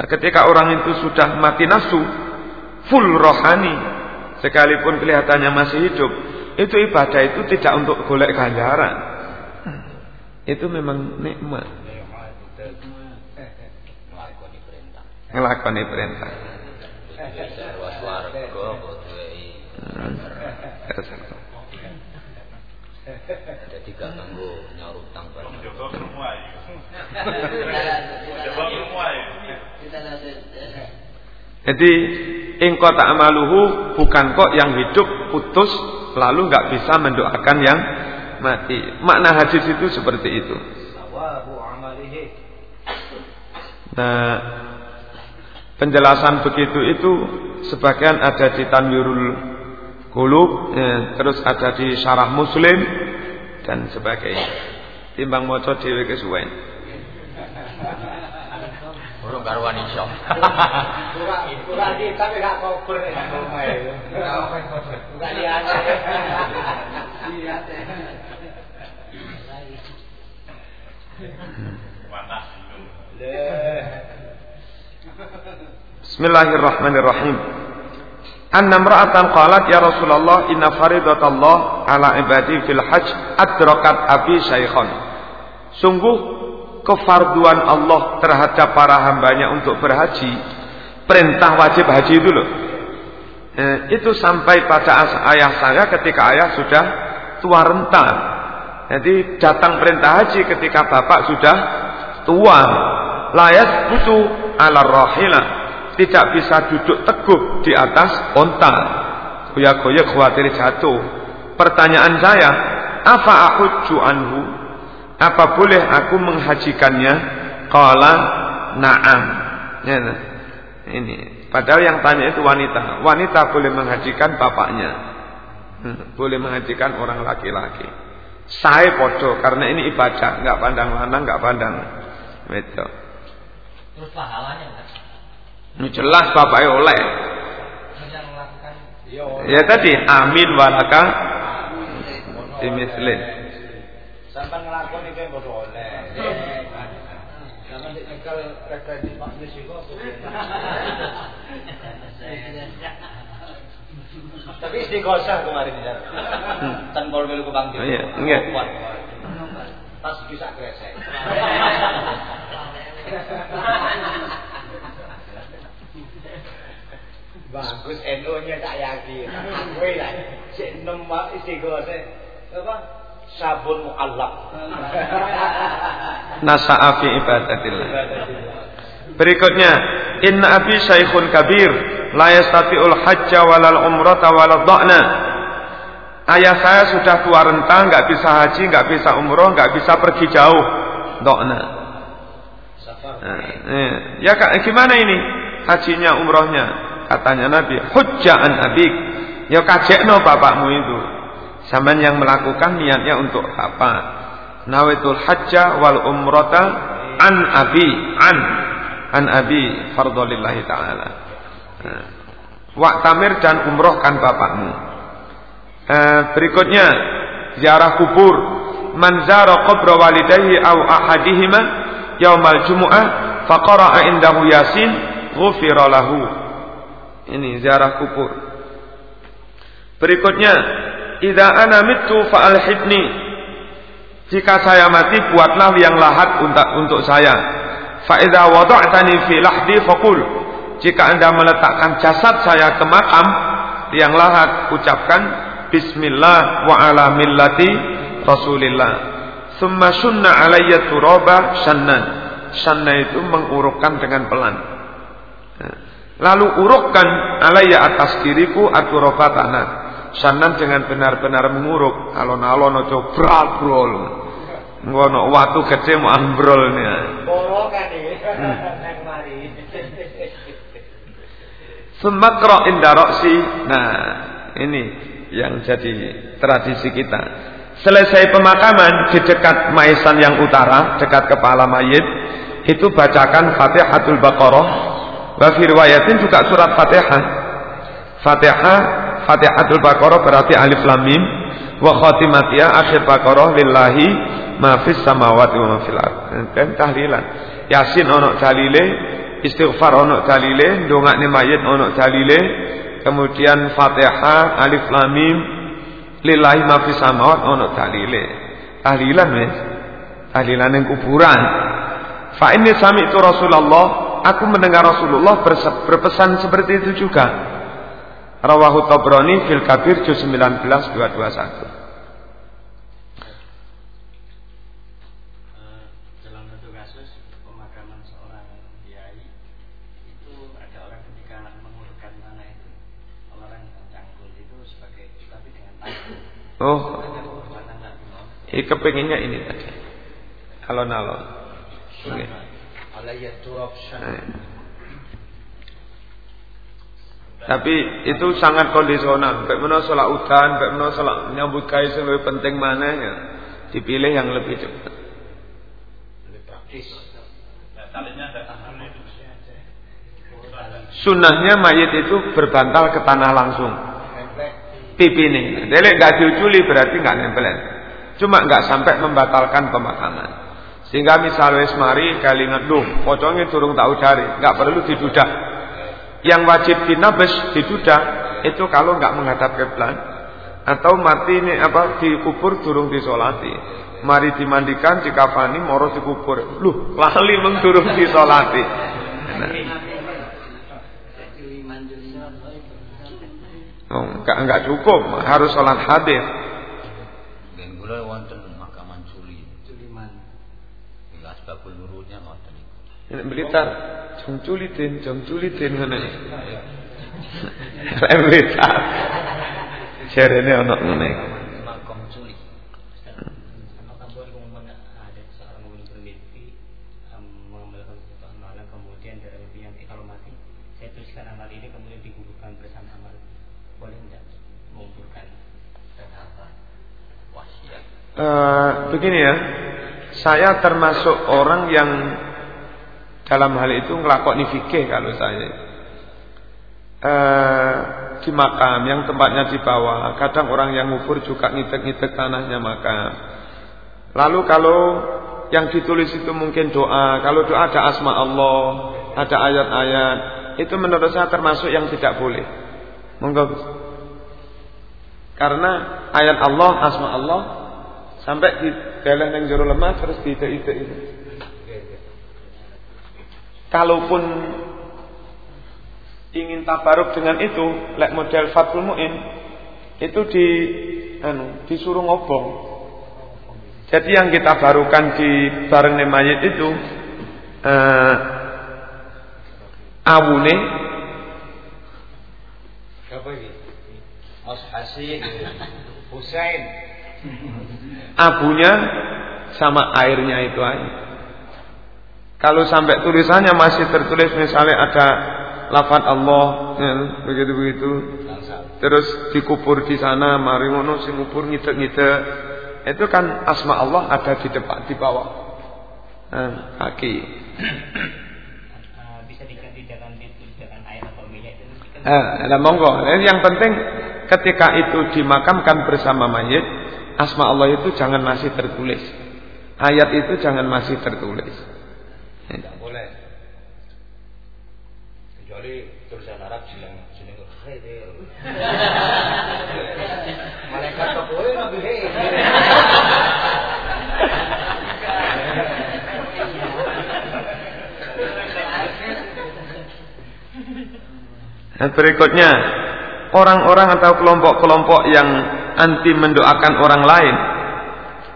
Speaker 1: Nah, ketika orang itu sudah mati nafsu, full rohani, sekalipun kelihatannya masih hidup, itu ibadah itu tidak untuk golek ganjaran. Itu memang nikmat. Ngelakoni perintah. Jadi gak. Jadi ingkot amaluhu bukan kok yang hidup putus lalu nggak bisa mendoakan yang mati. Makna hadis itu seperti itu. Nah, penjelasan begitu itu sebagian ada di Tanwirul Qulub, ya, terus ada di Syarah Muslim dan sebagainya. Timbang maca dhewe kesuwen.
Speaker 3: Urung karuan iso.
Speaker 4: Kurang di tapi gak kober nek omae. Enggak lihat. Lihat.
Speaker 1: Bismillahirrahmanirrahim. Anna imra'atan qalat ya Rasulullah inna faridatallah ala ibadi fil hajj adrakat abi syaikhan. Sungguh kefarduan Allah terhadap para hambanya untuk berhaji perintah wajib haji itu loh Eh, itu sampai pada ayah saya ketika ayah sudah tua renta. Jadi datang perintah haji ketika bapak sudah tua. Layas butuh ala rohila. Tidak bisa duduk teguh di atas onta. Goyak-goyak khawatir jatuh. Pertanyaan saya, apa aku anhu? Apa boleh aku menghajikannya? Kala na'am. Ya, nah. ini. Padahal yang tanya itu wanita. Wanita boleh menghajikan bapaknya. Hmm, boleh menghajikan orang laki-laki. Saya podo karena ini ibadah, nggak pandang lanang, nggak pandang. Itu.
Speaker 3: Terus pahalanya?
Speaker 1: Ini jelas bapaknya oleh. Ya tadi amin walaka dimislin.
Speaker 3: Sampai ngelakon itu yang bodoh oleh. Sampai nyekel referensi Pak Yus itu Tapi istighosah kemarin ya. Tan kol melu Bang
Speaker 1: Oh iya, enggak.
Speaker 3: Pas bisa kresek. Bagus NU-nya tak yakin. Gue lah, si enam istighosah apa? Sabun muallak. *laughs*
Speaker 1: Nasa'a fi ibadatillah. Berikutnya, inna abi syaikhun kabir la yastati'ul hajja walal umrata walal dha'na. Ayah saya sudah tua renta, nggak bisa haji, nggak bisa umroh, nggak bisa pergi jauh. Dha'na. Nah, ya kak, gimana ini hajinya, umrohnya? Katanya Nabi, hujjaan abik. Ya kajekno bapakmu itu. Sama yang melakukan niatnya untuk apa? Nawaitul hajja wal umrata an abi an an abi fardolillahi taala. Nah. Waktamir dan umrohkan bapakmu. Eh, berikutnya ziarah kubur. Man zara qabra walidayhi aw ahadihima yaumal jumu'ah faqara'a indahu yasin ghufira lahu. Ini ziarah kubur. Berikutnya, idza ana mittu fa'alhibni. Jika saya mati buatlah yang lahat untuk untuk saya. Fa idza wada'tani fi lahdi faqul jika Anda meletakkan jasad saya ke makam yang lahat, ucapkan Bismillah wa ala millati Rasulillah. Summa sunna alayya turaba shannan. Shanna itu mengurukkan dengan pelan. Lalu urukkan alayya atas diriku aturaba tanah. Shannan dengan benar-benar menguruk. Alon-alon ojo brabrol. Ngono watu gede mau ambrolnya.
Speaker 3: Bolongan iki.
Speaker 1: Semakro indaroksi. Nah, ini yang jadi tradisi kita. Selesai pemakaman di dekat maisan yang utara, dekat kepala mayit, itu bacakan Fatihatul Baqarah. Wa fi riwayatin juga surat Fatihah. Fatihah, Fatihatul Baqarah berarti alif lam mim wa khatimatiha akhir Baqarah lillahi ma fis samawati wa ma fil ard. Dan tahlilan. Yasin ono dalile, istighfar ono dalile, ndongakne mayit ono dalile, kemudian Fatihah, Alif Lam Mim, lillahi ma fis samawat ono dalile. Tahlilan wis. Tahlilan yang kuburan. Fa inni sami'tu Rasulullah, aku mendengar Rasulullah berpesan seperti itu juga. Rawahu Tabrani fil Kabir juz 19 221. Oh, ini kepinginnya ini tadi. Alon-alon. Oke. Tapi itu sangat kondisional. Baik mana sholat udan, baik mana sholat nyambut kais yang lebih penting mana ya. Dipilih yang lebih cepat.
Speaker 3: Lebih praktis.
Speaker 1: Sunnahnya mayit itu berbantal ke tanah langsung. Pipi ini. Jadi nggak diuculi berarti nggak nempelan. Cuma nggak sampai membatalkan pemakaman. Sehingga misalnya semari kali duh, pocongnya turun tahu cari, nggak perlu didudak. Yang wajib dinabes didudak itu kalau nggak menghadap kiblat atau mati ini apa dikubur turun disolati. Mari dimandikan, dikafani, moro dikubur. Luh, lali mengturun disolati. Nah. enggak enggak cukup, harus sholat hadir.
Speaker 3: Dan wonten makaman. Bila nurutnya wonten
Speaker 1: Blitar, jong culitin, jong culitin ngene. Lek Blitar. *laughs* Jarene ana ngene. Eh, begini ya, saya termasuk orang yang dalam hal itu ngelakoni fikih kalau saya. Eh, di makam yang tempatnya di bawah, kadang orang yang ngubur juga ngitek-ngitek tanahnya makam. Lalu kalau yang ditulis itu mungkin doa, kalau doa ada asma Allah, ada ayat-ayat, itu menurut saya termasuk yang tidak boleh. Monggo. Karena ayat Allah, asma Allah sampai di dalam yang jero lemah terus di itu itu. Kalaupun ingin tabaruk dengan itu, lek model Fathul Muin, itu di anu, disuruh ngobong. Jadi yang kita barukan di bareng mayit itu eh, awune
Speaker 3: Siapa ini? Mas Hasin. Husain.
Speaker 1: abunya sama airnya itu aja. Kalau sampai tulisannya masih tertulis misalnya ada lafaz Allah, ya, begitu begitu. Terus dikubur di sana, mari ngono sing ngubur ngite-ngite. Itu kan asma Allah ada di depan di bawah. Nah, kaki.
Speaker 5: Eh, bisa diganti dengan dengan air atau minyak itu kan
Speaker 1: Eh, ada monggo. Nah, Yang penting ketika itu dimakamkan bersama mayit, asma Allah itu jangan masih tertulis. Ayat itu jangan masih tertulis.
Speaker 3: Tidak boleh. Kecuali tulisan Arab bilang sini khair. *laughs* Malaikat kok boleh nabi.
Speaker 1: Nah, berikutnya orang-orang atau kelompok-kelompok yang anti mendoakan orang lain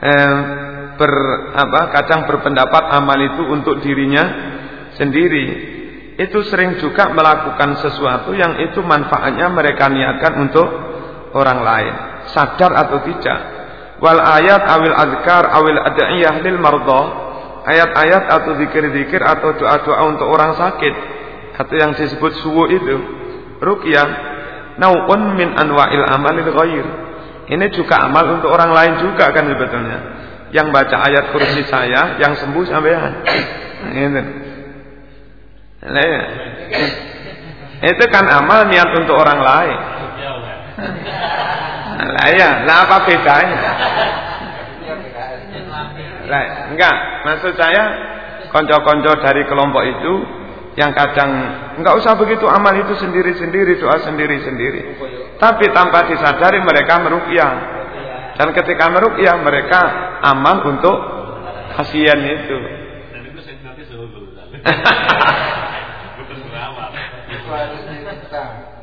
Speaker 1: eh, ber apa kadang berpendapat amal itu untuk dirinya sendiri. Itu sering juga melakukan sesuatu yang itu manfaatnya mereka niatkan untuk orang lain. Sadar atau tidak. Wal ayat awil azkar awil adiyah lil mardo ayat-ayat atau zikir-zikir atau doa-doa untuk orang sakit. Atau yang disebut suwu itu. Ruqyah. Nauun min anwa'il amalil ghair. Ini juga amal untuk orang lain juga kan sebetulnya yang baca ayat kursi saya yang sembuh sampean. Gitu. Nah, ya. itu kan amal niat untuk orang lain. Lah ya lah apa bedanya? Lah enggak. Maksud saya konco-konco dari kelompok itu yang kadang enggak usah begitu amal itu sendiri-sendiri doa sendiri-sendiri. Tapi tanpa disadari mereka meruqyah dan ketika meruqyah mereka amal untuk kasihan itu *laughs*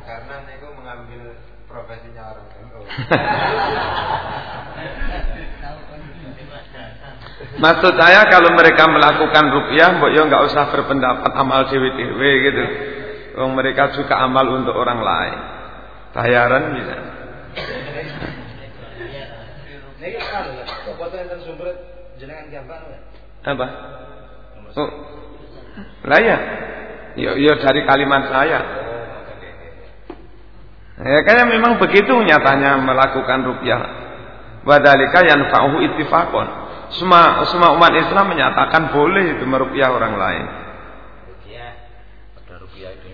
Speaker 4: karena itu mengambil profesinya orang. *laughs*
Speaker 1: Maksud saya kalau mereka melakukan rukyah, mbok yo nggak usah berpendapat amal dewe-dewe gitu. Oh, mereka juga amal untuk orang lain. Bayaran bisa.
Speaker 3: Niki foto enten sumber jenengan gambar nggak?
Speaker 1: Apa? Oh. Lah ya. Yo yo dari kalimat saya. Ya kayaknya memang begitu nyatanya melakukan rukyah. Wadalika yanfa'uhu ittifaqon. Semua semua umat Islam menyatakan boleh itu merukyah orang lain.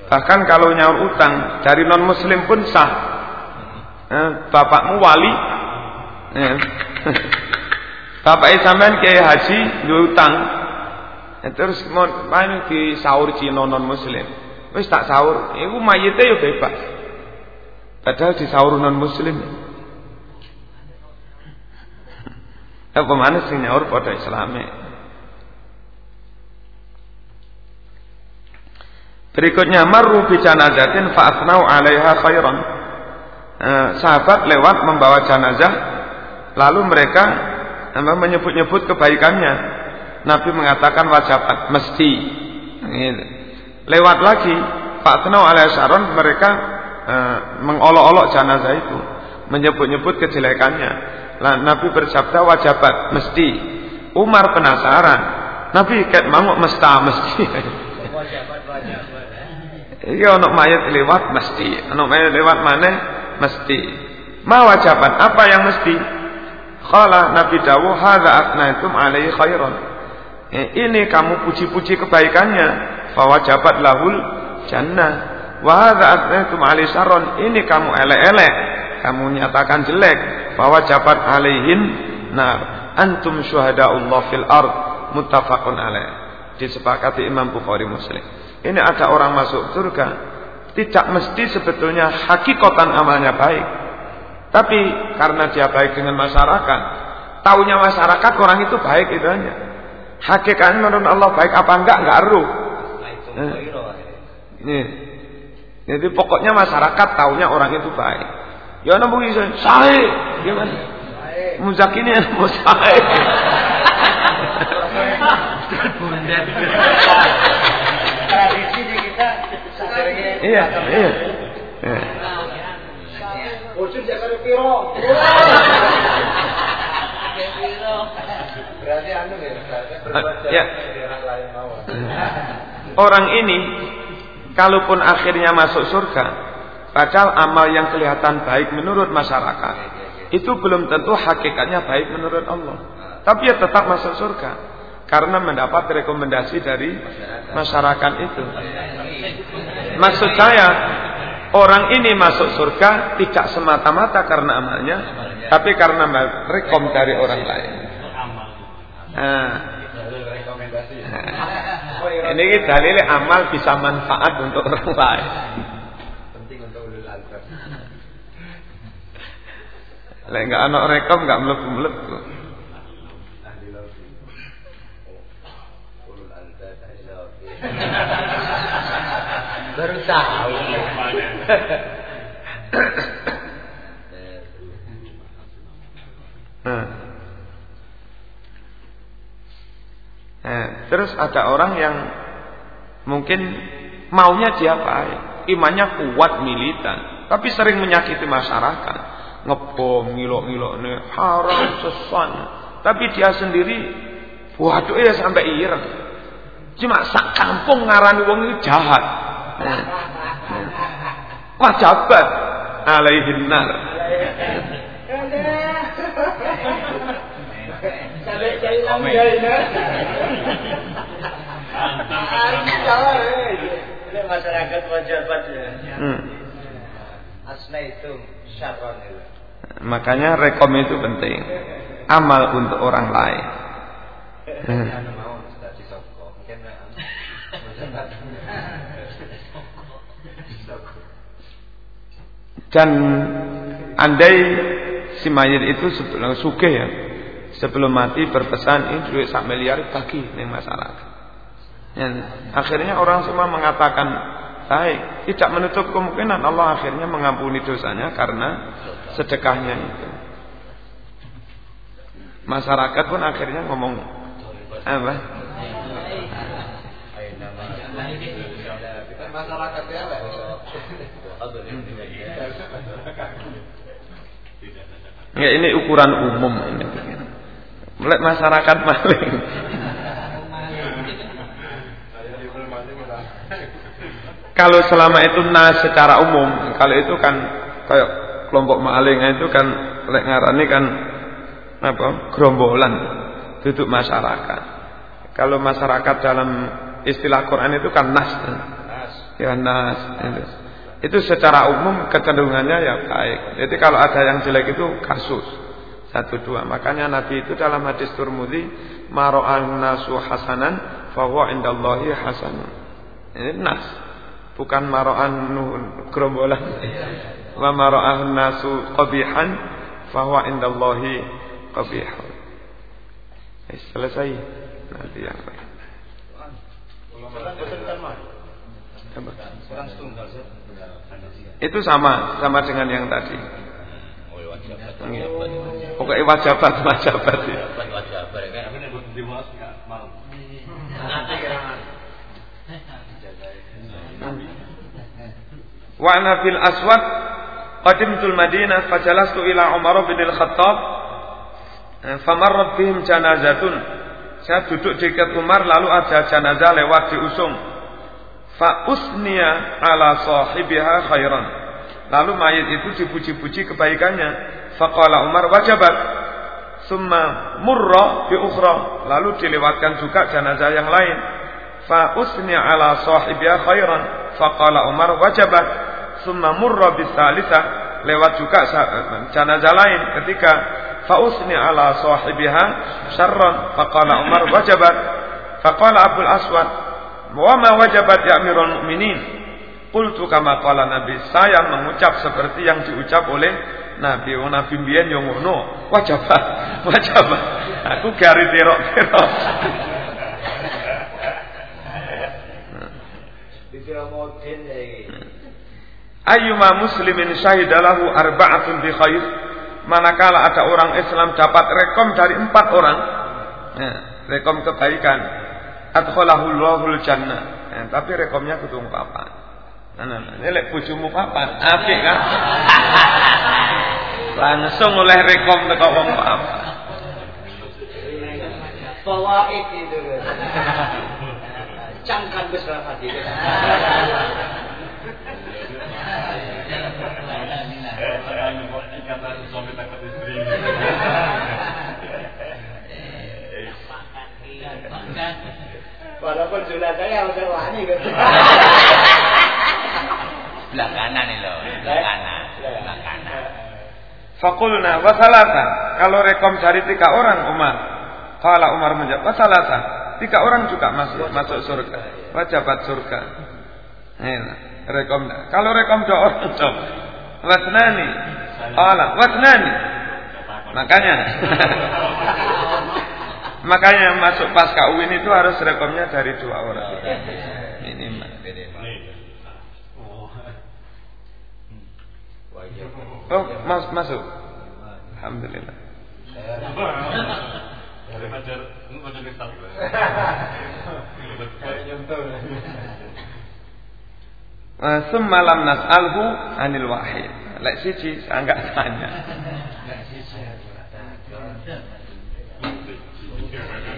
Speaker 1: Bahkan kalau nyaur utang dari non muslim pun sah. Eh, bapakmu wali. Eh. Bapak sampean kiai haji duwe utang. Eh, terus main di sahur Cina non muslim. Wis tak sahur, iku mayite yo bebas. Padahal di sahur non muslim. Apa mana sing nyaur pada Islame? Berikutnya marru bi janazatin fa asnau 'alaiha khairan. eh, sahabat lewat membawa jenazah lalu mereka menyebut-nyebut kebaikannya. Nabi mengatakan wajibat mesti. Gitu. Lewat lagi Pak Tenau Sharon mereka eh, mengolok-olok jenazah itu, menyebut-nyebut kejelekannya. Lah, Nabi bersabda wajibat mesti. Umar penasaran. Nabi kayak manguk mesta mesti. Iya untuk mayat lewat mesti, untuk mayat lewat mana mesti. Ma wajaban apa yang mesti? Khala Nabi Dawu hadza atnaitum alaihi khairan. Eh, ini kamu puji-puji kebaikannya, fawajabat lahul jannah. Wa hadza atnaitum alaihi saron. Ini kamu elek-elek, kamu nyatakan jelek, fawajabat alaihin nar. Antum syuhadaullah fil ard muttafaqun alaih. Disepakati Imam Bukhari Muslim. Ini ada orang masuk surga. Tidak mesti sebetulnya hakikatan amalnya baik. Tapi karena dia baik dengan masyarakat, taunya masyarakat orang itu baik itu hanya. Hakikatnya menurut Allah baik apa enggak enggak ruh. Nih. Jadi pokoknya masyarakat taunya orang itu baik. Ya nabu bisa sahih. Gimana? Muzakini mau sahih.
Speaker 3: Tradisi di kita
Speaker 1: Iya, iya. Iya.
Speaker 3: Wujud jaga piro.
Speaker 4: Berarti anu ya, berarti berbuat
Speaker 1: Ya.
Speaker 4: orang lain mau.
Speaker 1: Orang ini kalaupun akhirnya masuk surga, padahal amal yang kelihatan baik menurut masyarakat, itu belum tentu hakikatnya baik menurut Allah. Tapi ya tetap masuk surga karena mendapat rekomendasi dari masyarakat itu. Maksud saya, orang ini masuk surga tidak semata-mata karena amalnya, tapi karena rekom dari orang lain. Nah,
Speaker 4: Rekomendasi.
Speaker 1: ini dalil amal bisa manfaat untuk orang lain.
Speaker 4: Penting untuk ulul albab.
Speaker 1: Lek nggak anak rekom nggak melebu-melebu.
Speaker 4: Ahli lauti. Ulul albab ahli lauti.
Speaker 3: Baru tahu.
Speaker 1: Nah. Nah, terus ada orang yang mungkin maunya dia baik, imannya kuat militan, tapi sering menyakiti masyarakat, ngebom, ngilok-ngilok haram, sesuatu. Tapi dia sendiri, waduh ya sampai ireng. Cuma sak kampung ngarani wong itu jahat. Nah. Wajabat alaihin nar.
Speaker 3: Masyarakat wajabat ya.
Speaker 1: Hmm.
Speaker 3: Asna itu syarron.
Speaker 1: Makanya rekom itu penting. Amal untuk orang lain. Hmm.
Speaker 4: Anu mau tidak disokok. Mungkin anu. Wajabat.
Speaker 1: Dan andai si mayit itu sebelum suke ya, sebelum mati berpesan ini duit sak miliar bagi ning masyarakat. Ya, akhirnya orang semua mengatakan baik, tidak menutup kemungkinan Allah akhirnya mengampuni dosanya karena sedekahnya itu. Masyarakat pun akhirnya ngomong apa?
Speaker 4: Kita masyarakat ya
Speaker 1: Ya ini ukuran umum ini. Melihat masyarakat maling. Kalau selama itu nas secara umum, kalau itu kan kayak kelompok maling itu kan lek ngarani kan apa gerombolan duduk masyarakat. Kalau masyarakat dalam istilah Quran itu kan nas. Ya nas. Itu. Itu secara umum kecenderungannya ya baik. Jadi kalau ada yang jelek itu kasus satu dua. Makanya Nabi itu dalam hadis Turmudi maro'an nasu hasanan fahuwa indallahi hasanun. Ini nas bukan maro'an gerombolan. *laughs* Wa maro'an nasu qabihan fahuwa indallahi qabihun. Eh, selesai nanti yang lain. Apa?
Speaker 3: Kurang setunggal.
Speaker 1: Itu sama, sama dengan yang tadi.
Speaker 3: Oh, ya.
Speaker 1: Iya.
Speaker 3: Wajabat.
Speaker 1: Pokoknya wajabat, wajabat ya. Wa ana fil aswad qadimtul Madinah fajalastu ila Umar bin al-Khattab eh, famarrat bihim janazatun. Saya duduk dekat Umar lalu ada jenazah lewat diusung. Fa usniya ala sahibiha khairan. Lalu mayit itu dipuji-puji kebaikannya. Faqala Umar wajabat. Summa murra bi ukhra. Lalu dilewatkan juga jenazah yang lain. Fa usniya ala sahibiha khairan. Faqala Umar wajabat. Summa murra bis salisah. Lewat juga jenazah lain ketika fa usniya ala sahibiha syarran. Faqala Umar wajabat. Faqala Abdul Aswad wa ma wajabat ya Amirul Mukminin Qultu kama qala Nabi saya mengucap seperti yang diucap oleh Nabi. Wong Nabi mbiyen yo ngono. Wajabat *laughs* wajabat. Aku gari terok-terok. *laughs* Ayyuma muslimin syahidalahu arba'atun bi khair. Manakala ada orang Islam dapat rekom dari empat orang. Ya, rekom kebaikan adkhalahu Allahul jannah ya, tapi rekomnya kudu papan nah, nah, nah. ini lek bojomu papan apik kan *laughs* langsung oleh rekom teko wong papan
Speaker 3: Fawaid itu. Cangkan besar hati. *laughs* Walaupun sudah saya udah wani gitu. *laughs*
Speaker 5: Sebelah kanan nih loh, sebelah kanan, sebelah kanan.
Speaker 1: Fakulna wasalata. Kalau rekom dari tiga orang Umar. Kala Umar menjawab wasalata. Tiga orang juga masuk masuk surga. Wajabat surga. Nah, rekom. Kalau rekom dua orang *laughs* coba. Wasnani. Kala wasnani. Makanya. *laughs* Makanya masuk pas kawin itu harus rekomnya dari dua orang. Minimal. Oh, mas masuk. Alhamdulillah. Eh, Semalam nas'alhu anil wahid. Lek siji enggak tanya. Thank you.